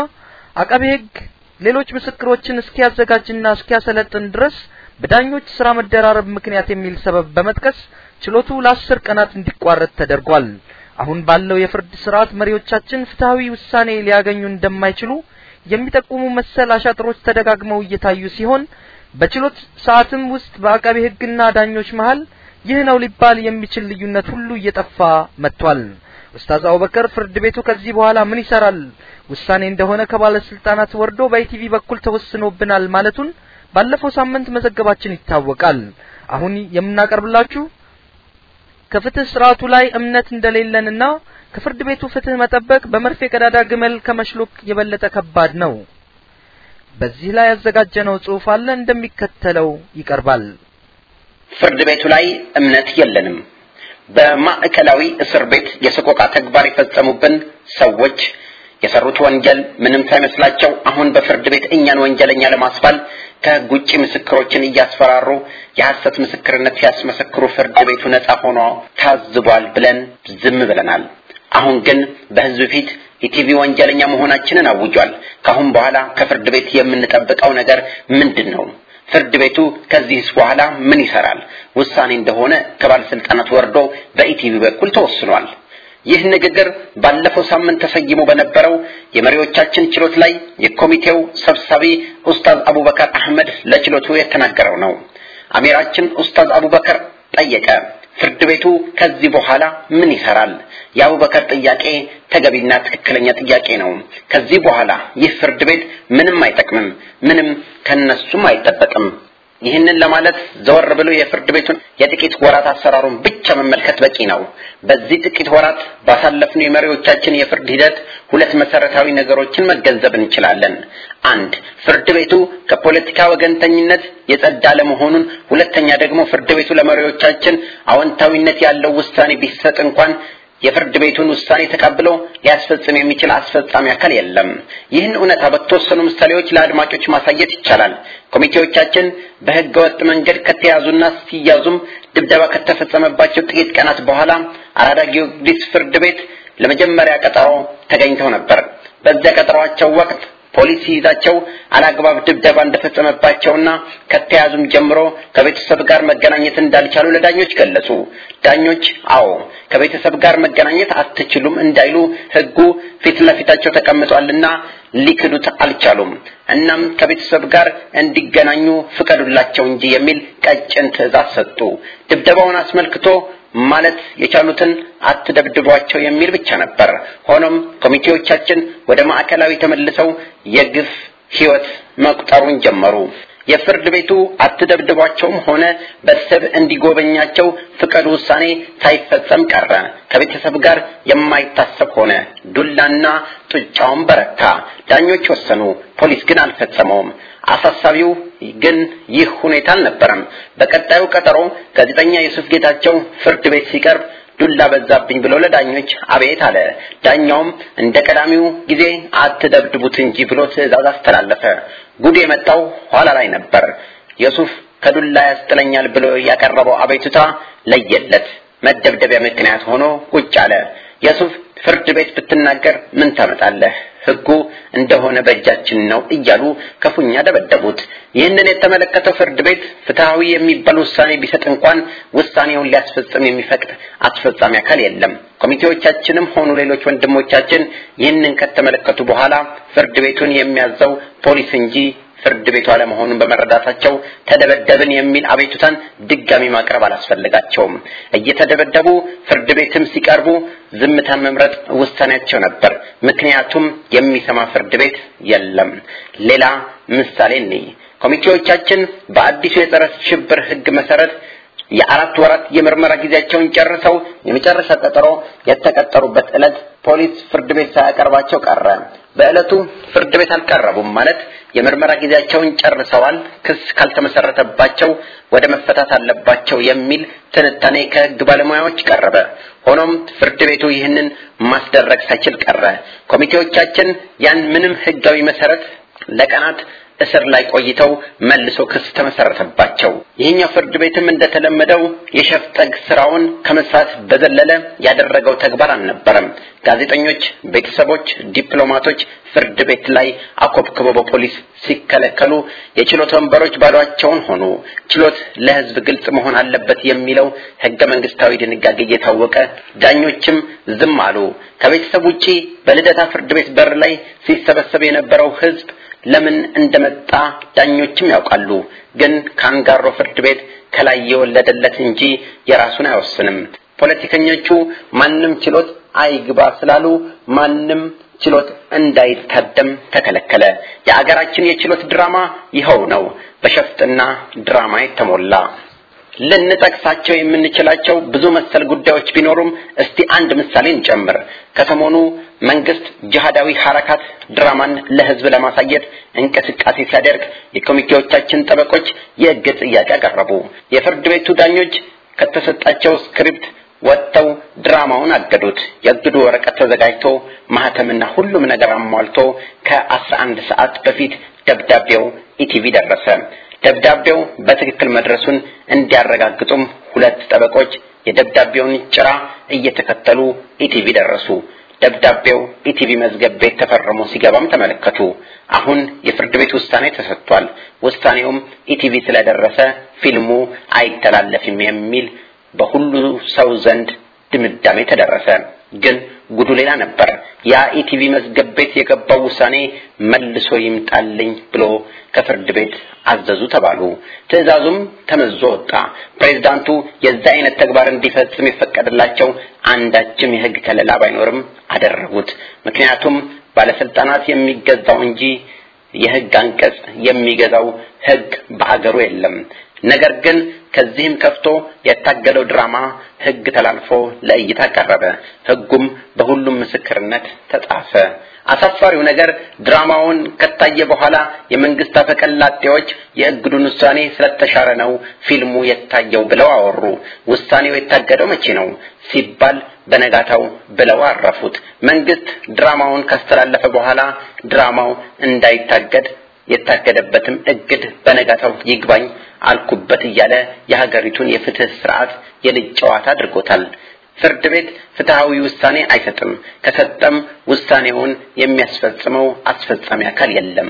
አቃቤ ሕግ ሌሎች ምስክሮችን እስኪያዘጋጅና እስኪያሰለጥን ድረስ በዳኞች ስራ መደራረብ ምክንያት የሚል ሰበብ በመጥቀስ ችሎቱ ለአስር ቀናት እንዲቋረጥ ተደርጓል። አሁን ባለው የፍርድ ስርዓት መሪዎቻችን ፍትሐዊ ውሳኔ ሊያገኙ እንደማይችሉ የሚጠቁሙ መሰል አሻጥሮች ተደጋግመው እየታዩ ሲሆን በችሎት ሰዓትም ውስጥ በአቃቤ ሕግና ዳኞች መሃል ይህ ነው ሊባል የሚችል ልዩነት ሁሉ እየጠፋ መጥቷል። ኡስታዝ አቡበከር ፍርድ ቤቱ ከዚህ በኋላ ምን ይሰራል ውሳኔ እንደሆነ ከባለስልጣናት ወርዶ በኢቲቪ በኩል ተወስኖብናል ማለቱን ባለፈው ሳምንት መዘገባችን ይታወቃል። አሁን የምናቀርብላችሁ ከፍትህ ስርዓቱ ላይ እምነት እንደሌለንና ከፍርድ ቤቱ ፍትህ መጠበቅ በመርፌ ቀዳዳ ግመል ከመሽሎክ የበለጠ ከባድ ነው። በዚህ ላይ ያዘጋጀነው ጽሑፍ አለ እንደሚከተለው ይቀርባል።
ፍርድ ቤቱ ላይ እምነት የለንም። በማዕከላዊ እስር ቤት የሰቆቃ ተግባር የፈጸሙብን ሰዎች የሰሩት ወንጀል ምንም ሳይመስላቸው አሁን በፍርድ ቤት እኛን ወንጀለኛ ለማስባል ከህግ ውጭ ምስክሮችን እያስፈራሩ የሐሰት ምስክርነት ሲያስመሰክሩ ፍርድ ቤቱ ነጻ ሆኖ ታዝቧል ብለን ዝም ብለናል። አሁን ግን በህዝብ ፊት ኢቲቪ ወንጀለኛ መሆናችንን አውጇል። ካሁን በኋላ ከፍርድ ቤት የምንጠብቀው ነገር ምንድን ነው? ፍርድ ቤቱ ከዚህስ በኋላ ምን ይሰራል? ውሳኔ እንደሆነ ከባለስልጣናት ወርዶ በኢቲቪ በኩል ተወስኗል። ይህ ንግግር ባለፈው ሳምንት ተሰይሞ በነበረው የመሪዎቻችን ችሎት ላይ የኮሚቴው ሰብሳቢ ኡስታዝ አቡበከር አህመድ ለችሎቱ የተናገረው ነው። አሚራችን ኡስታዝ አቡበከር ጠየቀ። ፍርድ ቤቱ ከዚህ በኋላ ምን ይሰራል? የአቡበከር ጥያቄ ተገቢና ትክክለኛ ጥያቄ ነው። ከዚህ በኋላ ይህ ፍርድ ቤት ምንም አይጠቅምም፣ ምንም ከነሱም አይጠበቅም። ይህንን ለማለት ዘወር ብሎ የፍርድ ቤቱን የጥቂት ወራት አሰራሩን ብቻ መመልከት በቂ ነው። በዚህ ጥቂት ወራት ባሳለፍነው የመሪዎቻችን የፍርድ ሂደት ሁለት መሰረታዊ ነገሮችን መገንዘብ እንችላለን። አንድ ፍርድ ቤቱ ከፖለቲካ ወገንተኝነት የጸዳ ለመሆኑን፣ ሁለተኛ ደግሞ ፍርድ ቤቱ ለመሪዎቻችን አዎንታዊነት ያለው ውሳኔ ቢሰጥ እንኳን የፍርድ ቤቱን ውሳኔ ተቀብሎ ሊያስፈጽም የሚችል አስፈጻሚ አካል የለም። ይህን እውነታ በተወሰኑ ምሳሌዎች ለአድማጮች ማሳየት ይቻላል። ኮሚቴዎቻችን በሕገ ወጥ መንገድ ከተያዙና ሲያዙም ድብደባ ከተፈጸመባቸው ጥቂት ቀናት በኋላ አራዳ ጊዮርጊስ ፍርድ ቤት ለመጀመሪያ ቀጠሮ ተገኝተው ነበር። በዚያ ቀጠሯቸው ወቅት ፖሊስ ይዛቸው አላግባብ ድብደባ እንደፈጸመባቸውና ከተያዙም ጀምሮ ከቤተሰብ ጋር መገናኘት እንዳልቻሉ ለዳኞች ገለጹ። ዳኞች አዎ ከቤተሰብ ጋር መገናኘት አትችሉም እንዳይሉ ሕጉ ፊት ለፊታቸው ተቀምጧልና ሊክዱት አልቻሉም። እናም ከቤተሰብ ጋር እንዲገናኙ ፍቀዱላቸው እንጂ የሚል ቀጭን ትዕዛዝ ሰጡ። ድብደባውን አስመልክቶ ማለት የቻሉትን አትደብድቧቸው የሚል ብቻ ነበር። ሆኖም ኮሚቴዎቻችን ወደ ማዕከላዊ ተመልሰው የግፍ ሕይወት መቁጠሩን ጀመሩ። የፍርድ ቤቱ አትደብድቧቸውም ሆነ ቤተሰብ እንዲጎበኛቸው ፍቀዱ ውሳኔ ሳይፈጸም ቀረ። ከቤተሰብ ጋር የማይታሰብ ሆነ። ዱላና ጡጫውን በረታ። ዳኞች ወሰኑ፣ ፖሊስ ግን አልፈጸመውም። አሳሳቢው ግን ይህ ሁኔታ አልነበረም። በቀጣዩ ቀጠሮ ጋዜጠኛ ዩሱፍ ጌታቸው ፍርድ ቤት ሲቀርብ ዱላ በዛብኝ ብሎ ለዳኞች አቤት አለ። ዳኛውም እንደ ቀዳሚው ጊዜ አትደብድቡት እንጂ ብሎ ትዕዛዝ አስተላለፈ። ጉድ የመጣው ኋላ ላይ ነበር። ዩሱፍ ከዱላ ያስጥለኛል ብሎ ያቀረበው አቤቱታ ለየለት። መደብደቢያ ምክንያት ሆኖ ቁጭ አለ። ዩሱፍ ፍርድ ቤት ብትናገር ምን ታመጣለህ? ሕጉ እንደሆነ በእጃችን ነው እያሉ ክፉኛ ደበደቡት። ይህንን የተመለከተው ፍርድ ቤት ፍትሐዊ የሚባል ውሳኔ ቢሰጥ እንኳን ውሳኔውን ሊያስፈጽም የሚፈቅድ አስፈጻሚ አካል የለም። ኮሚቴዎቻችንም ሆኑ ሌሎች ወንድሞቻችን ይህንን ከተመለከቱ በኋላ ፍርድ ቤቱን የሚያዘው ፖሊስ እንጂ ፍርድ ቤቱ አለመሆኑን በመረዳታቸው ተደበደብን የሚል አቤቱታን ድጋሚ ማቅረብ አላስፈልጋቸውም። እየተደበደቡ ፍርድ ቤትም ሲቀርቡ ዝምታን መምረጥ ውሳኔያቸው ነበር። ምክንያቱም የሚሰማ ፍርድ ቤት የለም። ሌላ ምሳሌ እንይ። ኮሚቴዎቻችን በአዲሱ የጸረ ሽብር ሕግ መሰረት የአራት ወራት የምርመራ ጊዜያቸውን ጨርሰው የመጨረሻ ቀጠሮ የተቀጠሩበት ዕለት ፖሊስ ፍርድ ቤት ሳያቀርባቸው ቀረ። በዕለቱ ፍርድ ቤት አልቀረቡም ማለት የምርመራ ጊዜያቸውን ጨርሰዋል፣ ክስ ካልተመሰረተባቸው ወደ መፈታት አለባቸው የሚል ትንታኔ ከህግ ባለሙያዎች ቀረበ። ሆኖም ፍርድ ቤቱ ይህንን ማስደረግ ሳይችል ቀረ። ኮሚቴዎቻችን ያን ምንም ህጋዊ መሰረት ለቀናት እስር ላይ ቆይተው መልሶ ክስ ተመሰረተባቸው። ይህኛው ፍርድ ቤትም እንደተለመደው የሸፍጠግ ስራውን ከመስራት በዘለለ ያደረገው ተግባር አልነበረም። ጋዜጠኞች፣ ቤተሰቦች፣ ዲፕሎማቶች ፍርድ ቤት ላይ አኮብክበው በፖሊስ ሲከለከሉ የችሎት ወንበሮች ባዷቸውን ሆኑ። ችሎት ለህዝብ ግልጽ መሆን አለበት የሚለው ህገ መንግስታዊ ድንጋጌ እየታወቀ ዳኞችም ዝም አሉ። ከቤተሰብ ውጪ በልደታ ፍርድ ቤት በር ላይ ሲሰበሰብ የነበረው ህዝብ ለምን እንደመጣ ዳኞችም ያውቃሉ። ግን ካንጋሮ ፍርድ ቤት ከላይ የወለደለት እንጂ የራሱን አይወስንም። ፖለቲከኞቹ ማንም ችሎት አይግባ ስላሉ ማንም ችሎት እንዳይታደም ተከለከለ። የአገራችን የችሎት ድራማ ይኸው ነው፣ በሸፍጥና ድራማ የተሞላ። ልንጠቅሳቸው የምንችላቸው ብዙ መሰል ጉዳዮች ቢኖሩም እስቲ አንድ ምሳሌ እንጨምር። ከሰሞኑ መንግስት ጅሃዳዊ ሐረካት ድራማን ለህዝብ ለማሳየት እንቅስቃሴ ሲያደርግ የኮሚቴዎቻችን ጠበቆች የህግ ጥያቄ አቀረቡ። የፍርድ ቤቱ ዳኞች ከተሰጣቸው script ወጥተው ድራማውን አገዱት። የእግዱ ወረቀት ተዘጋጅቶ ማህተምና ሁሉም ነገር አሟልቶ ከአስራ አንድ ሰዓት በፊት ደብዳቤው ኢቲቪ ደረሰ። ደብዳቤው በትክክል መድረሱን እንዲያረጋግጡም ሁለት ጠበቆች የደብዳቤውን ጭራ እየተከተሉ ኢቲቪ ደረሱ። ደብዳቤው ኢቲቪ መዝገብ ቤት ተፈርሞ ሲገባም ተመለከቱ። አሁን የፍርድ ቤት ውሳኔ ተሰጥቷል። ውሳኔውም ኢቲቪ ስለደረሰ ፊልሙ አይተላለፍም የሚል በሁሉ ሰው ዘንድ ድምዳሜ ተደረሰ። ግን ጉዱ ሌላ ነበር። ያ ኢቲቪ መዝገብ ቤት የገባው ውሳኔ መልሶ ይምጣልኝ ብሎ ከፍርድ ቤት አዘዙ ተባሉ። ትዕዛዙም ተመዞ ወጣ። ፕሬዝዳንቱ የዛ አይነት ተግባር እንዲፈጽም የፈቀደላቸው አንዳችም የህግ ከለላ ባይኖርም አደረጉት። ምክንያቱም ባለስልጣናት የሚገዛው እንጂ የህግ አንቀጽ የሚገዛው ህግ በአገሩ የለም። ነገር ግን ከዚህም ከፍቶ የታገለው ድራማ ህግ ተላልፎ ለእይታ ቀረበ። ህጉም በሁሉም ምስክርነት ተጻፈ። አሳፋሪው ነገር ድራማውን ከታየ በኋላ የመንግስት አፈቀላጤዎች የእግዱን ውሳኔ ስለተሻረ ነው ፊልሙ የታየው ብለው አወሩ። ውሳኔው የታገደው መቼ ነው ሲባል በነጋታው ብለው አረፉት። መንግስት ድራማውን ካስተላለፈ በኋላ ድራማው እንዳይታገድ የታገደበትም እግድ በነጋታው ይግባኝ አልኩበት እያለ የሀገሪቱን የፍትህ ስርዓት የልጅ ጨዋታ አድርጎታል። ፍርድ ቤት ፍትሃዊ ውሳኔ አይሰጥም። ከሰጠም ውሳኔውን የሚያስፈጽመው አስፈጻሚ አካል የለም።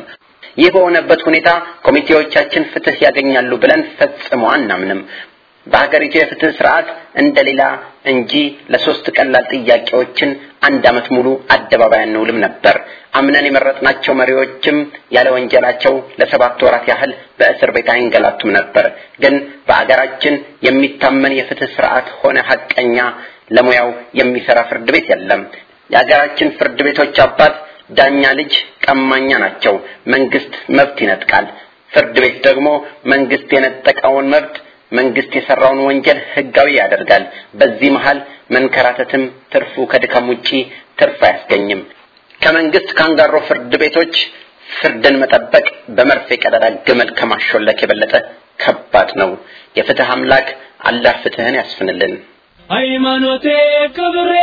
ይህ በሆነበት ሁኔታ ኮሚቴዎቻችን ፍትህ ያገኛሉ ብለን ፈጽሞ አናምንም። በሀገሪቱ የፍትህ ስርዓት እንደሌላ እንጂ ለሶስት ቀላል ጥያቄዎችን አንድ አመት ሙሉ አደባባይ አንውልም ነበር። አምነን የመረጥናቸው መሪዎችም ያለ ወንጀላቸው ለሰባት ወራት ያህል በእስር ቤት አይንገላቱም ነበር። ግን በአገራችን የሚታመን የፍትህ ስርዓት ሆነ ሀቀኛ ለሙያው የሚሰራ ፍርድ ቤት የለም። የሀገራችን ፍርድ ቤቶች አባት ዳኛ ልጅ ቀማኛ ናቸው። መንግስት መብት ይነጥቃል። ፍርድ ቤት ደግሞ መንግስት የነጠቀውን መብት መንግስት የሰራውን ወንጀል ህጋዊ ያደርጋል። በዚህ መሃል መንከራተትም ትርፉ ከድካም ውጪ ትርፍ አያስገኝም። ከመንግስት ካንጋሮ ፍርድ ቤቶች ፍርድን መጠበቅ በመርፌ ቀዳዳ ግመል ከማሾለክ የበለጠ ከባድ ነው። የፍትህ አምላክ አላህ ፍትህን ያስፍንልን።
ሃይማኖቴ ክብሬ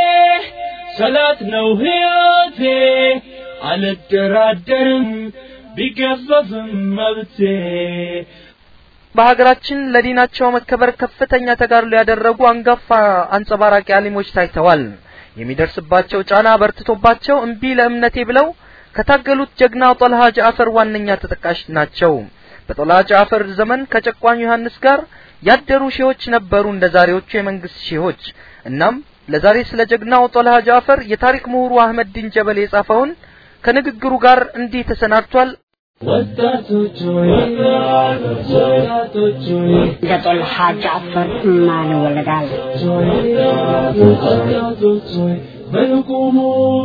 ሰላት ነው ህይወቴ አልደራደርም ቢገፈፍም መብቴ
በሀገራችን ለዲናቸው መከበር ከፍተኛ ተጋድሎ ያደረጉ አንጋፋ አንጸባራቂ አሊሞች ታይተዋል። የሚደርስባቸው ጫና በርትቶባቸው እምቢ ለእምነቴ ብለው ከታገሉት ጀግናው ጦልሃ ጃዕፈር ዋነኛ ተጠቃሽ ናቸው። በጦልሃ ጃዕፈር ዘመን ከጨቋኙ ዮሐንስ ጋር ያደሩ ሼዎች ነበሩ እንደ ዛሬዎቹ የመንግስት ሼዎች። እናም ለዛሬ ስለ ጀግናው ጦልሃ ጃዕፈር የታሪክ ምሁሩ አህመድ ዲን ጀበል የጻፈውን ከንግግሩ ጋር እንዲህ ተሰናድቷል።
ወጣቶች ሆይ ወጣቶች ሆይ
ለጦልሃ ጃዕፈር ማን ይወለዳል?
ወጣቶች ሆይ በልቁሙ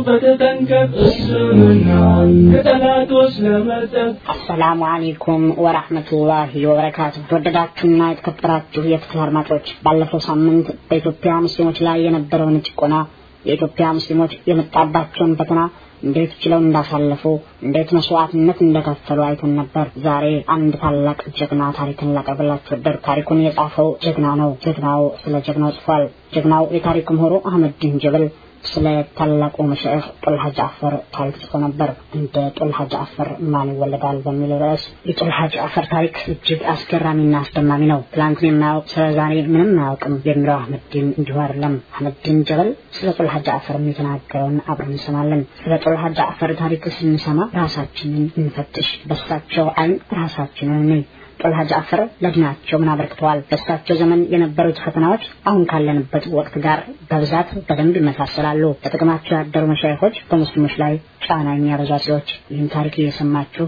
በተጠንቀቅ እስልምናን ከጠላቶች ለመጠበቅ
አሰላሙ አሌይኩም ወራህመቱላሂ ወበረካቱ። የተወደዳችሁና የተከበራችሁ የፍትህ አድማጮች ባለፈው ሳምንት በኢትዮጵያ ሙስሊሞች ላይ የነበረውን ጭቆና የኢትዮጵያ ሙስሊሞች የመጣባቸውን ፈተና እንዴት ችለው እንዳሳለፉ እንዴት መስዋዕትነት እንደከፈሉ አይተን ነበር። ዛሬ አንድ ታላቅ ጀግና ታሪክን ላቀርብላችሁ ወደድኩ። ታሪኩን የጻፈው ጀግና ነው። ጀግናው ስለ ጀግናው ጽፏል። ጀግናው የታሪክ ምሁሩ አህመድ ጀበል ስለ ታላቁ መሻይኽ ጦልሃ ጃዕፈር ታሪክ ጽፎ ነበር። እንደ ጦልሃ ጃዕፈር ማን ይወለዳል በሚል ርዕስ የጦልሃ ጃዕፈር ታሪክ እጅግ አስገራሚና አስደማሚ ነው። ትላንትን የማያውቅ ስለ ዛሬ ምንም አያውቅም የሚለው አህመድዲን እንዲሁ አይደለም። አህመድዲን ጀበል ስለ ጦልሃ ጃዕፈር የተናገረውን አብረን እንሰማለን። ስለ ጦልሃ ጃዕፈር ታሪክ ስንሰማ ራሳችንን እንፈትሽ፣ በሳቸው አይን ራሳችንን እንይ። ጦልሃ ጃዕፈር ለዲናቸው ምን አበርክተዋል? በእሳቸው ዘመን የነበሩት ፈተናዎች አሁን ካለንበት ወቅት ጋር በብዛት በደንብ ይመሳሰላሉ። ለጥቅማቸው ያደሩ መሻይኮች በሙስሊሞች ላይ ጫና የሚያበዛ ሰዎች ይህን ታሪክ እየሰማችሁ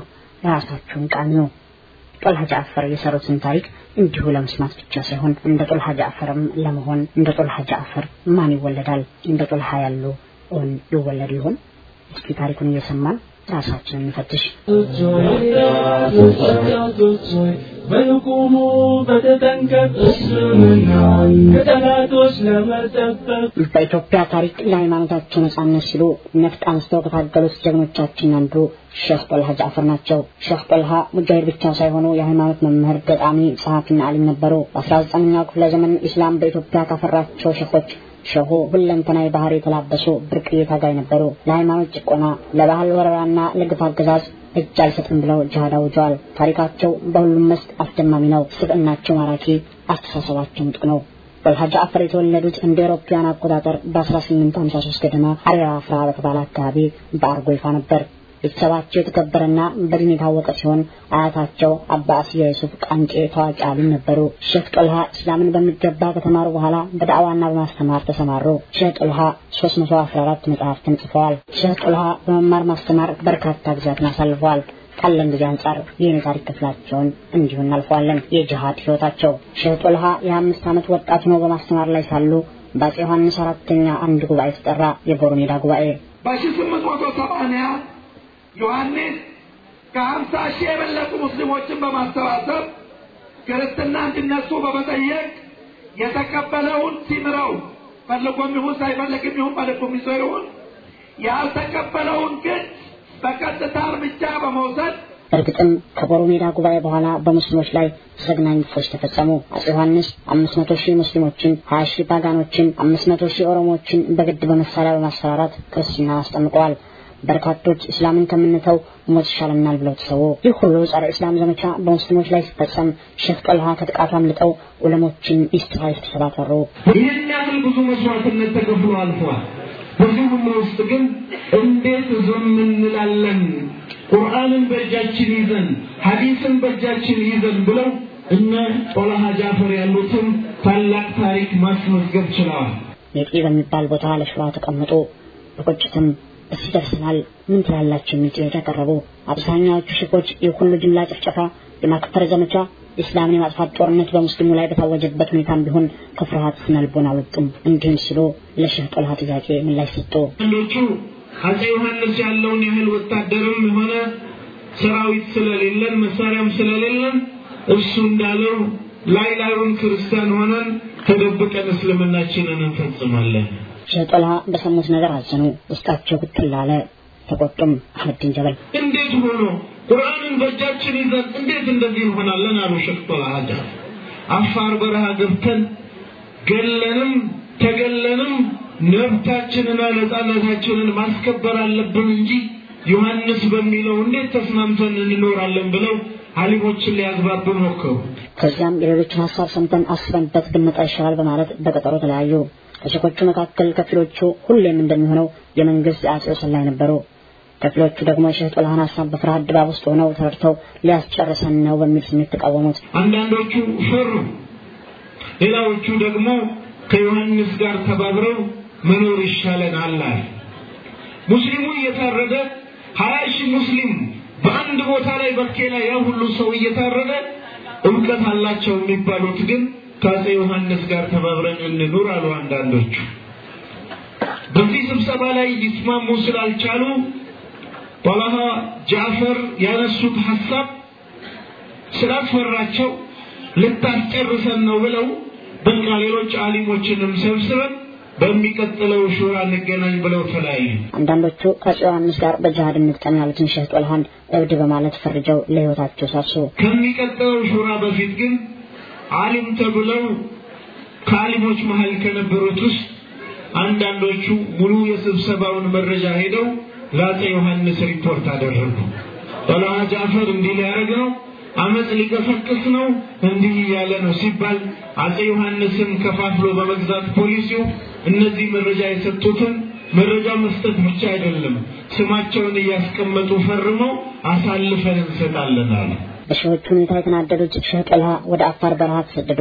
ራሳችሁን ቃኙ። ጦልሃ ጃዕፈር የሰሩትን ታሪክ እንዲሁ ለመስማት ብቻ ሳይሆን እንደ ጦልሃ ጃዕፈርም ለመሆን እንደ ጦልሃ ጃዕፈር ማን ይወለዳል? እንደ ጦልሃ ያሉ እውን ይወለዱ ይሆን? እስኪ ታሪኩን እየሰማን ራሳችንን እንፈትሽ።
በልቁሙ በተጠንቀቅ
በኢትዮጵያ ታሪክ ለሃይማኖታቸው ነጻነት ሲሉ ነፍጥ አንስተው ከታገሉት ጀግኖቻችን አንዱ ሼህ ጦልሃ ጃዕፈር ናቸው። ሼህ ጦልሃ ሙጃሂድ ብቻ ሳይሆኑ የሃይማኖት መምህር፣ ገጣሚ፣ ጸሐፊና አሊም ነበሩ። በአስራ ዘጠነኛው ክፍለ ዘመን ኢስላም በኢትዮጵያ ካፈራቸው ሼኾች ሸሁ ሁለንተናዊ ባህሪ የተላበሱ ብርቅዬ ታጋይ ነበሩ። ለሃይማኖት ጭቆና፣ ለባህል ወረራና ለግፍ አገዛዝ እጅ አልሰጥም ብለው ጅሃድ አውጀዋል። ታሪካቸው በሁሉም መስክ አስደማሚ ነው። ስብዕናቸው ማራኪ፣ አስተሳሰባቸው ምጡቅ ነው። ጦልሃ ጃዕፈር የተወለዱት እንደ አውሮፓውያን አቆጣጠር በ1853 ገደማ ሀሪራ ፍራ በተባለ አካባቢ በአርጎ ይፋ ነበር። ቤተሰባቸው የተከበረና በዲን የታወቀ ሲሆን አያታቸው አባ አስያ ዩሱፍ ቃንጬ ታዋቂ አሊም ነበሩ። ሼህ ጦልሃ እስላምን በሚገባ ከተማሩ በኋላ በዳዕዋና በማስተማር ተሰማሩ። ሼህ ጦልሃ 314 መጽሐፍትን ጽፈዋል። ሼህ ጦልሃ በመማር ማስተማር በርካታ ጊዜያትን አሳልፈዋል። ካለን ጊዜ አንጻር ይህን የታሪክ ክፍላቸውን እንዲሁ እናልፈዋለን። የጅሃድ ህይወታቸው ሼህ ጦልሃ የአምስት ዓመት ወጣት ሆነው በማስተማር ላይ ሳሉ በአፄ ዮሐንስ አራተኛ አንድ ጉባኤ ተጠራ። የቦሩ ሜዳ ጉባኤ
በሺህ ስምንት ዮሐንስ ከሀምሳ ሺህ የበለጡ ሙስሊሞችን በማሰባሰብ ክርስትና እንዲነሱ በመጠየቅ የተቀበለውን ሲምረው ፈልጎም ይሁን ሳይፈልግም ይሁን በልቡም ይዞ ይሁን ያልተቀበለውን ግን በቀጥታ እርምጃ በመውሰድ
እርግጥም ከቦሩ ሜዳ ጉባኤ በኋላ በሙስሊሞች ላይ ዘግናኝ ግፎች ተፈጸሙ። አፄ ዮሐንስ አምስት መቶ ሺህ ሙስሊሞችን፣ ሀያ ሺህ ፓጋኖችን፣ አምስት መቶ ሺህ ኦሮሞዎችን በግድ በመሳሪያ በማስፈራራት ክርስትና አስጠምቀዋል። በርካቶች እስላምን ከምንተው ሞት ይሻለናል ብለው ተሰዉ። ይህ ሁሉ ጸረ እስላም ዘመቻ በሙስሊሞች ላይ ሲፈጸም ሼህ ጦልሃ ከጥቃቱ አምልጠው ዑለሞችን ኢስቲፋ ተሰባሰሩ።
ይህን ያህል ብዙ መስዋዕትነት ተከፍሎ አልፏል። በዚህ ሁሉ ውስጥ ግን እንዴት ዝም እንላለን? ቁርአንን በእጃችን ይዘን ሐዲስን በእጃችን ይዘን ብለው እነ ጦላሃ ጃፈር ያሉትን ታላቅ ታሪክ ማስመዝገብ ችለዋል።
የጤ በሚባል ቦታ ለሽራ ተቀምጦ በቁጭትም እዚህ ደርሰናል ምን ትላላችሁ የሚል ጥያቄ ያቀረቡ። አብዛኛዎቹ ሼኮች ይህ ሁሉ ጅምላ ጭፍጨፋ፣ የማክፈር ዘመቻ፣ ኢስላምን የማጥፋት ጦርነት በሙስሊሙ ላይ በታወጀበት ሁኔታም ቢሆን ከፍርሃት ስነልቦና አልወጡም። እንዲህም ሲሉ ለሼህ ጦልሃ ጥያቄ ምላሽ ሰጡ።
አንዶቹ አፄ ዮሐንስ ያለውን ያህል ወታደርም የሆነ ሰራዊት ስለሌለን መሳሪያም ስለሌለን እሱ እንዳለው ላይ ላዩን ክርስቲያን ሆነን ተደብቀን እስልምናችንን እንፈጽማለን።
ጦልሃ በሰሙት ነገር አዘኑ። ውስጣቸው ብጥል አለ። ተቆጡም። አህመዲን ጀበል
እንዴት ሆኖ ቁርአንን በእጃችን ይዘን እንዴት እንደዚህ እንሆናለን አሉ ጦልሃ ጃፈር። አፋር በረሃ ገብተን ገለንም ተገለንም መብታችንና ነፃነታችንን ማስከበር አለብን እንጂ ዮሐንስ በሚለው እንዴት ተስማምተን እንኖራለን ብለው አሊሞችን ሊያግባቡ ሞከሩ።
ከዚያም የሌሎችን ሀሳብ ሰምተን አስበንበት ብንመጣ ይሻላል በማለት በቀጠሮ ተለያዩ። ከሼኮቹ መካከል ከፊሎቹ ሁሌም እንደሚሆነው የመንግስት የአጼው ሰላይ ነበሩ። ከፊሎቹ ደግሞ የሼህ ጦልሃን ሀሳብ በፍርሃት ድባብ ውስጥ ሆነው ተረድተው ሊያስጨርሰን ነው በሚል ስሜት ተቃወሙት።
አንዳንዶቹ ፈሩ፣ ሌላዎቹ ደግሞ ከዮሐንስ ጋር ተባብረው መኖር ይሻለናል አለ። ሙስሊሙ እየታረደ ሀያ ሺህ ሙስሊም በአንድ ቦታ ላይ በኬላ ያ ሁሉ ሰው እየታረደ እውቀት አላቸው የሚባሉት ግን ከአፄ ዮሐንስ ጋር ተባብረን እንኑር አሉ አንዳንዶቹ። በዚህ ስብሰባ ላይ ሊስማሙ ስላልቻሉ ጦላሃ ጃፈር ያነሱት ሀሳብ ስላስፈራቸው ልታስጨርሰን ነው ብለው በቃ ሌሎች አሊሞችንም ሰብስበን በሚቀጥለው ሹራ እንገናኝ ብለው ተለያዩ።
አንዳንዶቹ ከአፄ ዮሐንስ ጋር በጅሃድ እንግጠም ያሉትን ሼህ ጦልሃን እብድ በማለት ፈርጀው ለህይወታቸው ሳሱ።
ከሚቀጥለው ሹራ በፊት ግን አሊም ተብለው ከአሊሞች መሀል ከነበሩት ውስጥ አንዳንዶቹ ሙሉ የስብሰባውን መረጃ ሄደው ለአፄ ዮሐንስ ሪፖርት አደረጉ። ጦልሃ ጃፈር እንዲህ ሊያደርግ ነው፣ አመፅ ሊቀሰቅስ ነው፣ እንዲህ እያለ ነው ሲባል አፄ ዮሐንስን ከፋፍሎ በመግዛት ፖሊሲው እነዚህ መረጃ የሰጡትን መረጃ መስጠት ብቻ አይደለም፣ ስማቸውን እያስቀመጡ ፈርመው አሳልፈን እንሰጣለን አሉ።
በሺዎች ሁኔታ የተናደዱት ሼህ ጦልሃ ወደ አፋር በረሃ ተሰደዱ።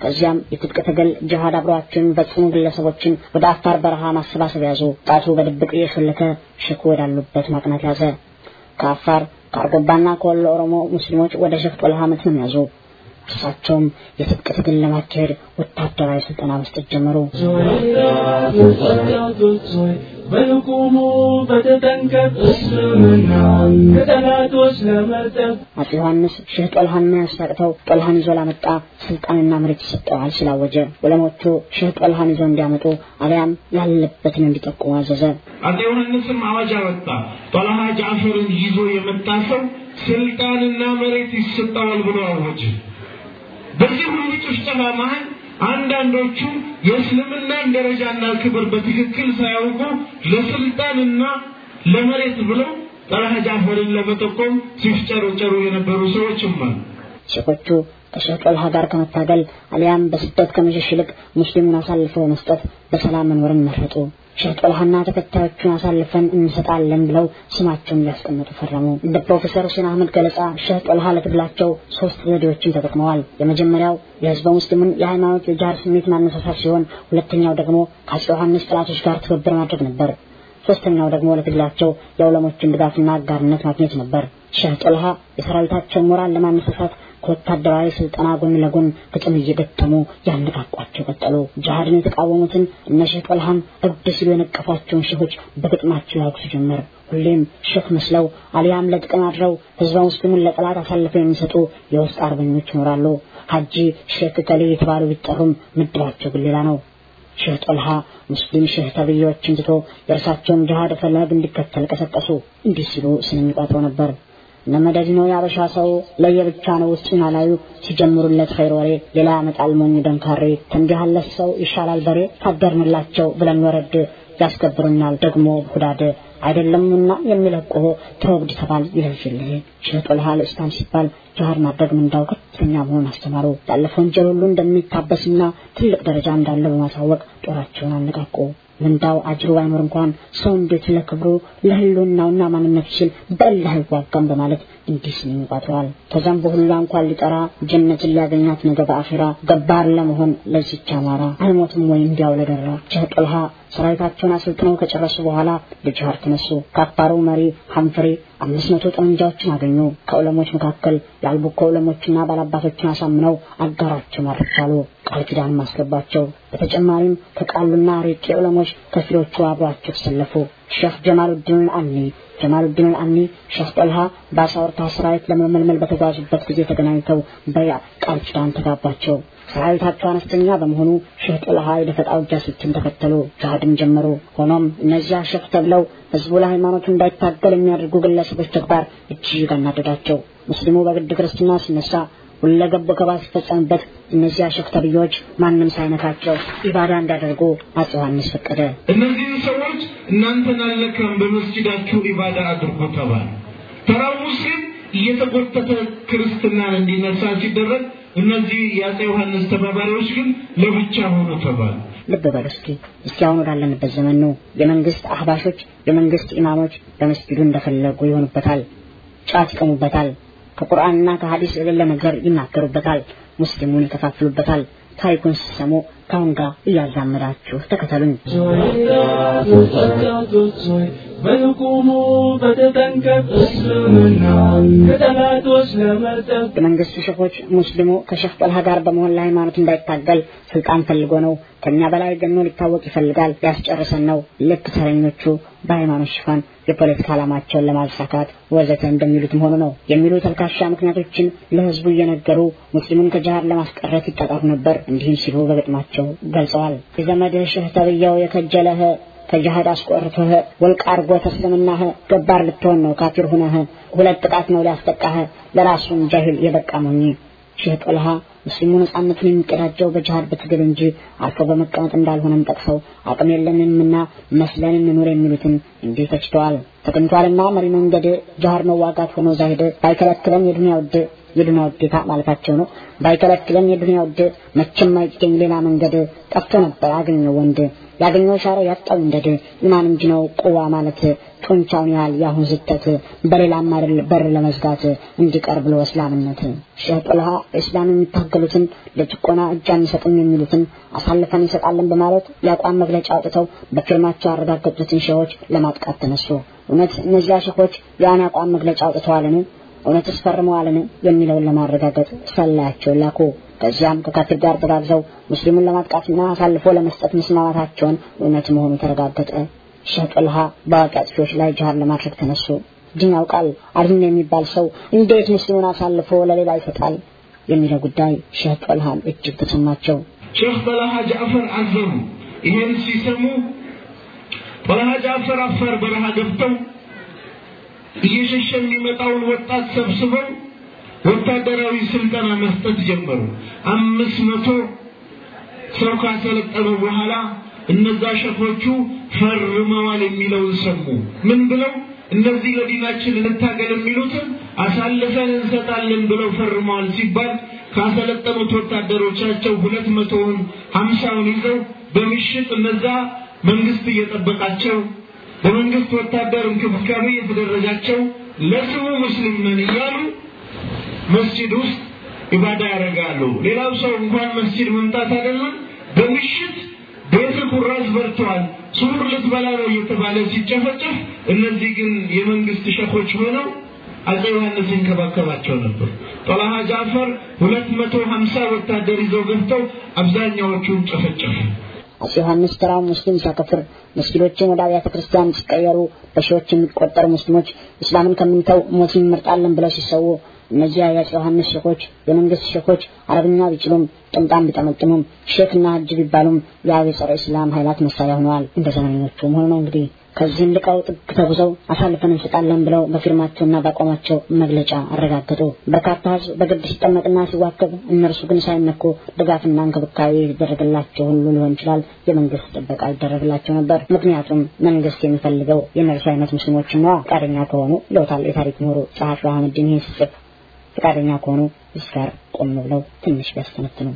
ከዚያም የትጥቅ ትግል ጅሃድ አብሯቸው የሚፈጽሙ ግለሰቦችን ወደ አፋር በረሃ ማሰባሰብ ያዙ። ጣቱ በድብቅ እየሾለከ ሼኩ ወዳሉበት ማቅናት ያዘ። ከአፋር ከአርጎባና ከወሎ ኦሮሞ ሙስሊሞች ወደ ሼህ ጦልሃ መስመም ያዙ። እርሳቸውም የትጥቅ ትግል ለማካሄድ ወታደራዊ ስልጠና መስጠት ጀመሩ።
በልቁሙ በተጠንቀቅ እስልምናን ከጠላቶች ለመጠበቅ
አፄ ዮሐንስ ሼህ ጦልሃን መያዝ ሲያቅተው ጦልሃን ይዞ ላመጣ ስልጣንና መሬት ይሰጠዋል ስላወጀ ዑለሞቹ ሼህ ጦልሃን ይዞ እንዲያመጡ አሊያም ያለበትን እንዲጠቁሙ አዘዘ።
አፄ ዮሐንስም አዋጅ አወጣ። ጦልሃ ጃፈርን ይዞ የመጣ ሰው ስልጣንና መሬት ይሰጠዋል ብሎ አወጀ። በዚህ ሁሉ ጭፍጨፋ መሀል አንዳንዶቹ የእስልምናን ደረጃና ክብር በትክክል ሳያውቁ ለስልጣንና ለመሬት ብለው ጦልሃ ጃፈርን ለመጠቆም ሲፍጨረጨሩ የነበሩ ሰዎችም አሉ።
ሼኮቹ ከሼህ ጦልሃ ጋር ከመታገል አሊያም በስደት ከመሸሽ ይልቅ ሙስሊሙን አሳልፈው በመስጠት በሰላም መኖርን መረጡ። ሼህ ጦልሃና ተከታዮቹን አሳልፈን እንሰጣለን ብለው ስማቸውን ሊያስቀምጡ ፈረሙ። እንደ ፕሮፌሰር ሁሴን አህመድ ገለጻ ሼህ ጦልሃ ለትግላቸው ሶስት ዘዴዎችን ተጠቅመዋል። የመጀመሪያው የህዝበ ሙስሊሙን የሃይማኖት የጃር ስሜት ማነሳሳት ሲሆን፣ ሁለተኛው ደግሞ ከአፄ ዮሐንስ ጠላቶች ጋር ትብብር ማድረግ ነበር። ሶስተኛው ደግሞ ለትግላቸው የዑለሞችን ድጋፍና አጋርነት ማግኘት ነበር። ሼህ ጦልሃ የሰራዊታቸውን ሞራል ለማነሳሳት ከወታደራዊ ስልጠና ጎን ለጎን ግጥም እየገጠሙ ያነቃቋቸው ቀጠሉ። ጅሃድን የተቃወሙትን እነ ሼህ ጦልሃን እብድ ሲሉ የነቀፏቸውን ሼሆች በግጥማቸው ያወግዙ ጀመር። ሁሌም ሼክ መስለው አሊያም ለጥቅም አድረው ህዝበ ሙስሊሙን ለጠላት አሳልፈው የሚሰጡ የውስጥ አርበኞች ይኖራሉ። ሀጂ ሼክ ከሌ የተባሉ ቢጠሩም ምድባቸው ግን ሌላ ነው። ሼህ ጦልሃ ሙስሊም ሼህ ተብዬዎችን ትቶ የእርሳቸውን ጅሃድ ፈለግ እንዲከተል ቀሰቀሱ። እንዲህ ሲሉ ስንኝ ነበር። እነመደድ ነው ያበሻ ሰው ለየብቻ ነው ውስጡን አላዩ። ሲጀምሩለት ኸይር ወሬ ሌላ ያመጣል ሞኝ ደንካሬ። ያለ ሰው ይሻላል በሬ ካደርንላቸው ብለን ወረድ። ያስገብሩናል ደግሞ ሁዳድ አይደለምና የሚለቁ ተወግድ ተባል። ይለዝልህ ሼህ ጦልሃ ለእስላም ሲባል ጅሃድ ማድረግ ምንዳው ከፍተኛ መሆን አስተማሩ። ያለፈው ወንጀል ሁሉ እንደሚታበስና ትልቅ ደረጃ እንዳለ በማሳወቅ ጦራቸውን አነቃቁ። ምንዳው አጅሩ ባይኖር እንኳን ሰው እንዴት ለክብሩ ለህልውናውና ማንነቱ ሲል በእልህ አይዋጋም በማለት እንዲህ ሲል ይቋጥረዋል። ከዛም በሁላ እንኳን ሊጠራ ጀነትን ሊያገኛት ነገ በአኺራ ገባር ለመሆን ለዚች አማራ አይሞትም ወይ እንዲያው ለደራ ጦልሃ ሰራዊታቸውን አሰልጥነው ከጨረሱ በኋላ ለጅሃድ ተነሱ። ከአፋሩ መሪ ሐንፍሬ አምስት መቶ ጠመንጃዎችን አገኙ። ከዑለሞች መካከል የአልቡኮ ዑለሞችና ባላባቶችን አሳምነው አጋራቸው ማድረግ ቻሉ። ቃል ኪዳንም አስገባቸው። በተጨማሪም ከቃሉና ሬቄ ዑለሞች ከፊሎቹ አብሯቸው ተሰለፉ። ሼህ ጀማሉዲን አኒ ጀማሉዲን አኒ ሼህ ጦልሃ በአሳውርታ ሰራዊት ለመመልመል በተጓዙበት ጊዜ ተገናኝተው በያ ቃል ኪዳን ተጋባቸው። ሰራዊታቸው አነስተኛ በመሆኑ ሼህ ጦልሃ የደፈጣ ውጊያ ስልትን ተከተሉ። ጅሃድም ጀመሩ። ሆኖም እነዚያ ሼህ ተብለው ህዝቡ ለሃይማኖቱ እንዳይታገል የሚያደርጉ ግለሰቦች ተግባር እጅግ አናደዳቸው። ሙስሊሙ በግድ ክርስትና ሲነሳ ሁለገብ ወከባ ሲፈጸምበት እነዚያ ሼህ ተብዬዎች ማንም ሳይነካቸው ኢባዳ እንዳደርጉ አፄ ዮሐንስ ፈቀደ።
እነዚህን ሰዎች እናንተን አልነካም፣ በመስጂዳችሁ ኢባዳ አድርጉ ተባለ። ተራው ሙስሊም እየተጎተተ ክርስትናን እንዲነሳ ሲደረግ እነዚህ የአፄ ዮሐንስ ተባባሪዎች ግን ለብቻ ሆኑ ተባሉ።
ልብ በሉ እስኪ እስኪ አሁን ወዳለንበት ዘመን ነው። የመንግስት አህባሾች፣ የመንግስት ኢማሞች በመስጊዱ እንደፈለጉ ይሆኑበታል፣ ጫት ይቀሙበታል፣ ከቁርአንና ከሐዲስ የሌለ ነገር ይናገሩበታል፣ ሙስሊሙን ይከፋፍሉበታል። ታሪኩን ስትሰሙ ከአሁን ጋር እያዛመዳችሁ ተከተሉኝ። የመንግስቱ ሸፎች ሙስሊሙ ከሼህ ጦልሃ ጋር በመሆን ለሃይማኖት እንዳይታገል ስልጣን ፈልጎ ነው። ከኛ በላይ ገኖ ሊታወቅ ይፈልጋል። ሊያስጨርሰን ነው። ልክ ተረኞቹ በሃይማኖት ሽፋን የፖለቲካ ዓላማቸውን ለማሳካት ወዘተ እንደሚሉትም ሆኖ ነው የሚሉ ተልካሻ ምክንያቶችን ለህዝቡ እየነገሩ ሙስሊሙን ከጅሃድ ለማስቀረት ይጣጣሩ ነበር። እንዲህም ሲሉ በግጥማቸው ገልጸዋል። የዘመድህ ሼህ ተብዬው የከጀለህ ከጅሃድ አስቆርተህ ወልቅ አርጎ ተስልምናህ ገባር ልትሆን ነው ካፊር ሁነህ ሁለት ጥቃት ነው ሊያስጠቃህ ለራሱን ጃሂል የበቃ ሞኝ ሼህ ጦልሃ ሙስሊሙ ነጻነቱን የሚቀዳጀው በጅሃድ በትግል እንጂ አርፎ በመቀመጥ እንዳልሆነም ጠቅሰው አቅም የለንምና መስለን እንኑር የሚሉትን እንዲህ ተችተዋል። ተገኝቷልና መሪ መንገድ ጅሃድ መዋጋት ሆኖ ዛሂድ ባይከለክለን የዱንያ ውድ የዱንያ ውዴታ ማለታቸው ነው። ባይከለክለን የዱንያ ውድ መቼም አይገኝ ሌላ መንገድ ጠፍቶ ነበር አገኘው ወንድ ያገኘው ሻረ ያጣው እንደድ ኢማን እንጂ ነው ቁዋ ማለት ጡንቻውን ያህል የአሁን ዝተት በሌላም አይደል በር ለመዝጋት እንዲቀር ብሎ እስላምነት ሼህ ጦልሃ እስላም የሚታገሉትን ለጭቆና እጅ አንሰጥም የሚሉትን አሳልፈን እንሰጣለን በማለት የአቋም መግለጫ አውጥተው በፊርማቸው ያረጋገጡትን ሼሆች ለማጥቃት ተነሱ። እውነት እነዚያ ሼሆች ያን አቋም መግለጫ አውጥተዋልን? እውነትስ ፈርመዋልን? የሚለውን ለማረጋገጥ ሰላያቸውን ላኩ። ከዚያም ከካፊር ጋር ተጋግዘው ሙስሊሙን ለማጥቃትና አሳልፎ ለመስጠት መስማማታቸውን እውነት መሆኑ ተረጋገጠ። ሼህ ጦልሃ በአዋቂ አጥፊዎች ላይ ጅሃድ ለማድረግ ተነሱ። ድን ያውቃል አድን የሚባል ሰው እንዴት ሙስሊሙን አሳልፎ ለሌላ ይሰጣል የሚለው ጉዳይ ሼህ ጦልሃን እጅግ ተሰማቸው።
ሼህ ጠላሃ ጃዕፈር አዘኑ። ይሄን ሲሰሙ ጠላሃ ጃዕፈር አፋር በረሃ ገብተው እየሸሸ የሚመጣውን ወጣት ሰብስበው ወታደራዊ ስልጠና መስጠት ጀመሩ። አምስት መቶ ሰው ካሰለጠኑ በኋላ እነዛ ሸፎቹ ፈርመዋል የሚለውን ሰሙ። ምን ብለው? እነዚህ ለዲናችን እንታገል የሚሉትን አሳልፈን እንሰጣለን ብለው ፈርመዋል ሲባል ካሰለጠኑት ወታደሮቻቸው ሁለት መቶውን ሀምሳውን ይዘው በምሽት እነዛ መንግስት እየጠበቃቸው በመንግስት ወታደር እንክብካቤ የተደረጋቸው ለስሙ ሙስሊም ነን እያሉ መስጂድ ውስጥ ኢባዳ ያደርጋሉ። ሌላው ሰው እንኳን መስጂድ መምጣት አይደለም በምሽት ቤት ኩራዝ በርተዋል፣ ሱር ልትበላ ነው እየተባለ ሲጨፈጨፍ፣ እነዚህ ግን የመንግስት ሸኾች ሆነው አጼ ዮሐንስ ይንከባከባቸው ነበር። ጦላሃ ጃፈር ሁለት መቶ ሀምሳ ወታደር ይዘው ገብተው አብዛኛዎቹን ጨፈጨፉ።
አጼ ዮሐንስ ተራው ሙስሊም ሲያከፍር መስጊዶችን ወደ አብያተ ክርስቲያን ሲቀየሩ በሺዎች የሚቆጠሩ ሙስሊሞች እስላምን ከምንተው ሞትን እንመርጣለን ብለው ሲሰዉ እነዚያ የአጼ ዮሐንስ ሼኮች የመንግስት ሼኮች አረብኛ ቢችሉም ጥምጣም ቢጠመጥሙም ሼክና ሀጅ ቢባሉም ያው የጸረ እስላም ኃይላት መሳሪያ ሆነዋል። እንደ ዘመነኞቹ መሆኑ ነው እንግዲህ ከዚህም ልቀው ጥግ ተጉዘው አሳልፈን እንሰጣለን ብለው በፊርማቸውና በአቋማቸው መግለጫ አረጋገጡ። በርካታ ህዝብ በግድ ሲጠመቅና ሲዋከብ፣ እነርሱ ግን ሳይነኩ ድጋፍና እንክብካቤ ይደረግላቸው ሁሉ ሊሆን ይችላል የመንግስት ጥበቃ ይደረግላቸው ነበር። ምክንያቱም መንግስት የሚፈልገው የእነርሱ አይነት ሙስሊሞችን ነዋ። ከሆኑ ይለውታል የታሪክ ምሁሩ ጸሐፊ አህመድን ይህን ሲጽፍ ፈቃደኛ ከሆኑ እዚህ ጋር ቆም ብለው ትንሽ ቢያስተነትኑ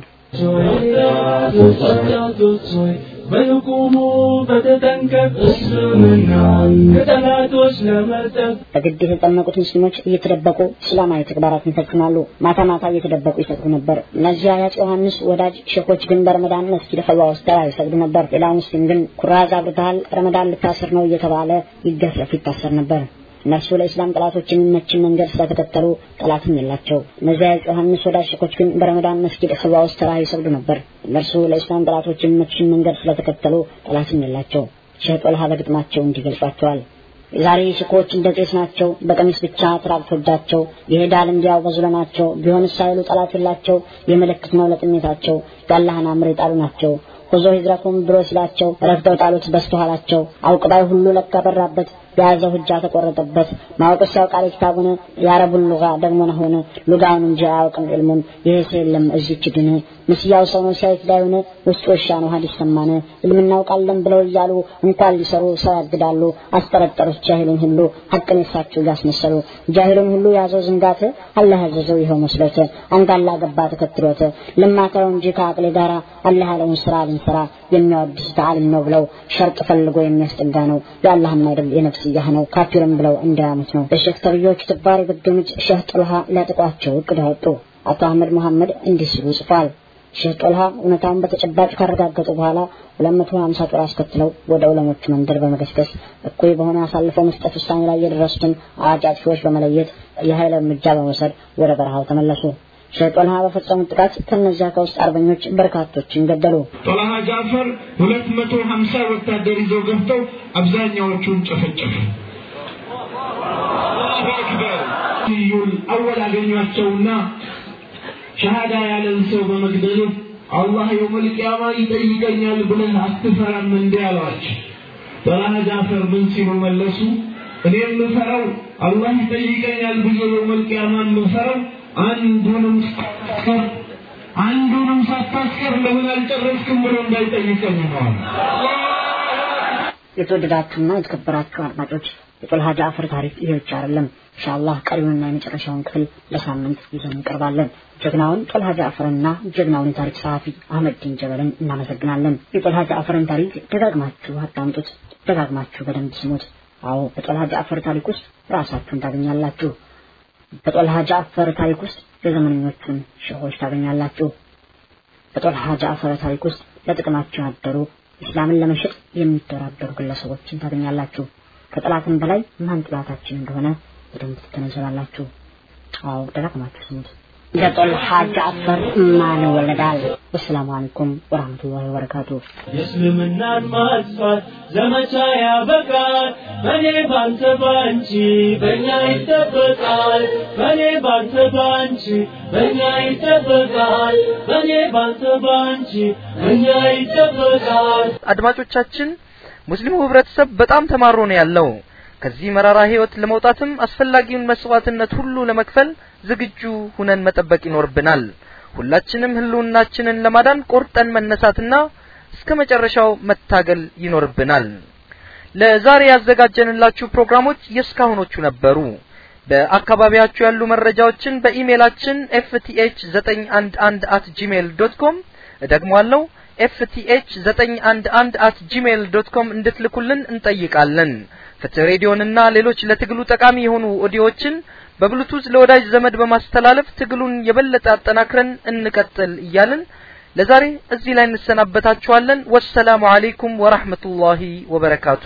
ለመጠቅ
በግድ የተጠመቁት ሙስሊሞች እየተደበቁ እስላማዊ ተግባራትን ይፈጽማሉ። ማታ ማታ እየተደበቁ ይሰግዱ ነበር። እነዚያ የአፄ ዮሐንስ ወዳጅ ሼኮች ግን በረመዳን መስጊድ ኸልዋ ውስጥ ተራ ይሰግዱ ነበር። ሌላ ሙስሊም ግን ኩራዝ አብርተሃል፣ ረመዳን ልታስር ነው እየተባለ ይገረፍ ይታሰር ነበር። እነርሱ ለእስላም ጠላቶች የሚመችን መንገድ ስለተከተሉ ጠላትም የላቸው። እነዚያ ዮሐንስ ወዳጅ ሼኮች ግን በረመዳን መስጊድ ኸልዋ ውስጥ ተራ ይሰግዱ ነበር። እነርሱ ለእስላም ጠላቶች የሚመችን መንገድ ስለተከተሉ ጠላትም የላቸው። ሼህ ጦልሃ በግጥማቸው እንዲገልጿቸዋል። ዛሬ ሼኮች እንደ ቄስ ናቸው። በቀሚስ ብቻ ተራቅቶባቸው ይሄዳል እንዲያው በዙለናቸው ቢሆን ሳይሉ ጠላት የላቸው። የምልክት ነው ለጥሜታቸው የአላህን አምር የጣሉ ናቸው። ሁዞ ሂጅረቱም ብሎ ሲላቸው ረግጠው ጣሉት በስተኋላቸው አውቅባይ ሁሉ ለካ በራበት የያዘው ህጃ ተቆረጠበት። ማወቅስ ያውቃል ኪታቡን የአረቡን ሉጋ ደግሞ ነሆነ ሉጋውን እንጂ አያውቅም ዕልሙን። ይሄ የለም እዚች ግን ምስያው ሰው ነው ሲያይት ላዩን ውስጥ ወሻ ነው ሀዲስ ሰማን። ዕልም እናውቃለን ብለው እያሉ እንኳን ሊሰሩ ሰው ያግዳሉ። አስጠረጠሩት ጃሂሉን ሁሉ። ሀቅን የሳቸው ያስመሰሉ ጃሂሉን ሁሉ ያዘው ዝንጋት። አላህ ያዘዘው ይኸው መስሎት። አንጋላ ገባ ተከትሎት። ልማተው እንጂ ከአቅሌ ጋራ አላህ ያለውን ስራ ልንሰራ የሚያወድስ ዓሊም ነው ብለው ሸርጥ ፈልጎ የሚያስጠጋ ነው። የአላህም አይደል የነፍስያህ ነው። ካፊርም ብለው እንዳያሙት ነው። በሼክ ተብዮች ትባር የገደሙት ሼህ ጦልሃ ሊያጠቋቸው እቅድ አወጡ። አቶ አህመድ መሐመድ እንዲህ ሲሉ ጽፏል። ሼህ ጦልሃ እውነታውን በተጨባጭ ካረጋገጡ በኋላ 250 ጦር አስከትለው ወደ ዑለሞቹ መንደር በመገስገስ እኩይ በሆነ አሳልፈው መስጠት ውሳኔ ላይ የደረሱትን አዋጅ አጥፊዎች በመለየት የኃይል እርምጃ በመውሰድ ወደ በረሃው ተመለሱ። ጦልሃ በፈጸሙት ጥቃት ከነዚያ ከውስጥ አርበኞች በርካቶችን ገደሉ።
ጦልሃ ጃፈር ሁለት መቶ ሀምሳ ወታደር ይዘው ገብተው አብዛኛዎቹን ጨፈጨፉ። አክበር አወል አገኟቸውና ሸሃዳ ያለን ሰው በመግደል አላህ የውመል ቂያማ ይጠይቀኛል ብለህ አትፈራም እንዴ አሏቸው። ጦልሃ ጃፈር ምን ሲሉ መለሱ? እኔ የምፈራው አላህ ይጠይቀኛል ብዬ የውመል ቂያማ የምፈራው አንዱንም ሳታስቀር አንዱንም ሳታስቀር ለምን አልጨረስክም ብሎ እንዳይጠይቀኝ ነዋል።
የተወደዳችሁና የተከበራችሁ አድማጮች የጦልሃ ጃዕፈር ታሪክ ይሄ ብቻ አይደለም። ኢንሻአላህ ቀሪውንና የመጨረሻውን ክፍል ለሳምንት ይዘን እንቀርባለን። ጀግናውን ጦልሃ ጃዕፈርና ጀግናውን የታሪክ ጸሐፊ አህመድ ዲን ጀበልን እናመሰግናለን። የጦልሃ ጃዕፈርን ታሪክ ደጋግማችሁ አዳምጡት፣ ደጋግማችሁ በደንብ ስሙት። አዎ በጦልሃ ጃዕፈር ታሪክ ውስጥ ራሳችሁን ታገኛላችሁ። በጦልሃ ጃዕፈር ታሪክ ውስጥ የዘመነኞቹን ሸሆች ታገኛላችሁ። በጦልሃ ጃዕፈር ታሪክ ውስጥ ለጥቅማቸው ያደሩ እስላምን ለመሸጥ የሚደራደሩ ግለሰቦችን ታገኛላችሁ። ከጠላትም በላይ ማን ጥላታችን እንደሆነ በደንብ ትገነዘባላችሁ። አዎ ደጋግማችሁ ስሙት። የጦልሃ ጃዕፈር ማን ይወለዳል? ወሰላሙ አለይኩም ወራህመቱላሂ ወበረካቱ።
የእስልምናን ማጥፋት ዘመቻ ያበቃል። በኔ ባንተ ባንቺ በእኛ ይጠበቃል። በኔ ባንተ ባንቺ በእኛ ይጠበቃል። በኔ ባንተ ባንቺ በእኛ ይጠበቃል።
አድማጮቻችን ሙስሊሙ ህብረተሰብ በጣም ተማሮ ነው ያለው። ከዚህ መራራ ህይወት ለመውጣትም አስፈላጊውን መስዋዕትነት ሁሉ ለመክፈል ዝግጁ ሁነን መጠበቅ ይኖርብናል። ሁላችንም ህልውናችንን ለማዳን ቆርጠን መነሳትና እስከ መጨረሻው መታገል ይኖርብናል። ለዛሬ ያዘጋጀንላችሁ ፕሮግራሞች የእስካሁኖቹ ነበሩ። በአካባቢያችሁ ያሉ መረጃዎችን በኢሜላችን FTH 911 at Gmail dot com እደግመዋለሁ FTH 911 at Gmail dot com እንድትልኩልን እንጠይቃለን። ፍትህ ሬዲዮንና ሌሎች ለትግሉ ጠቃሚ የሆኑ ኦዲዮዎችን በብሉቱዝ ለወዳጅ ዘመድ በማስተላለፍ ትግሉን የበለጠ አጠናክረን እንቀጥል እያልን ለዛሬ እዚህ ላይ እንሰናበታችኋለን። ወሰላሙ አለይኩም ወራህመቱላሂ ወበረካቱ።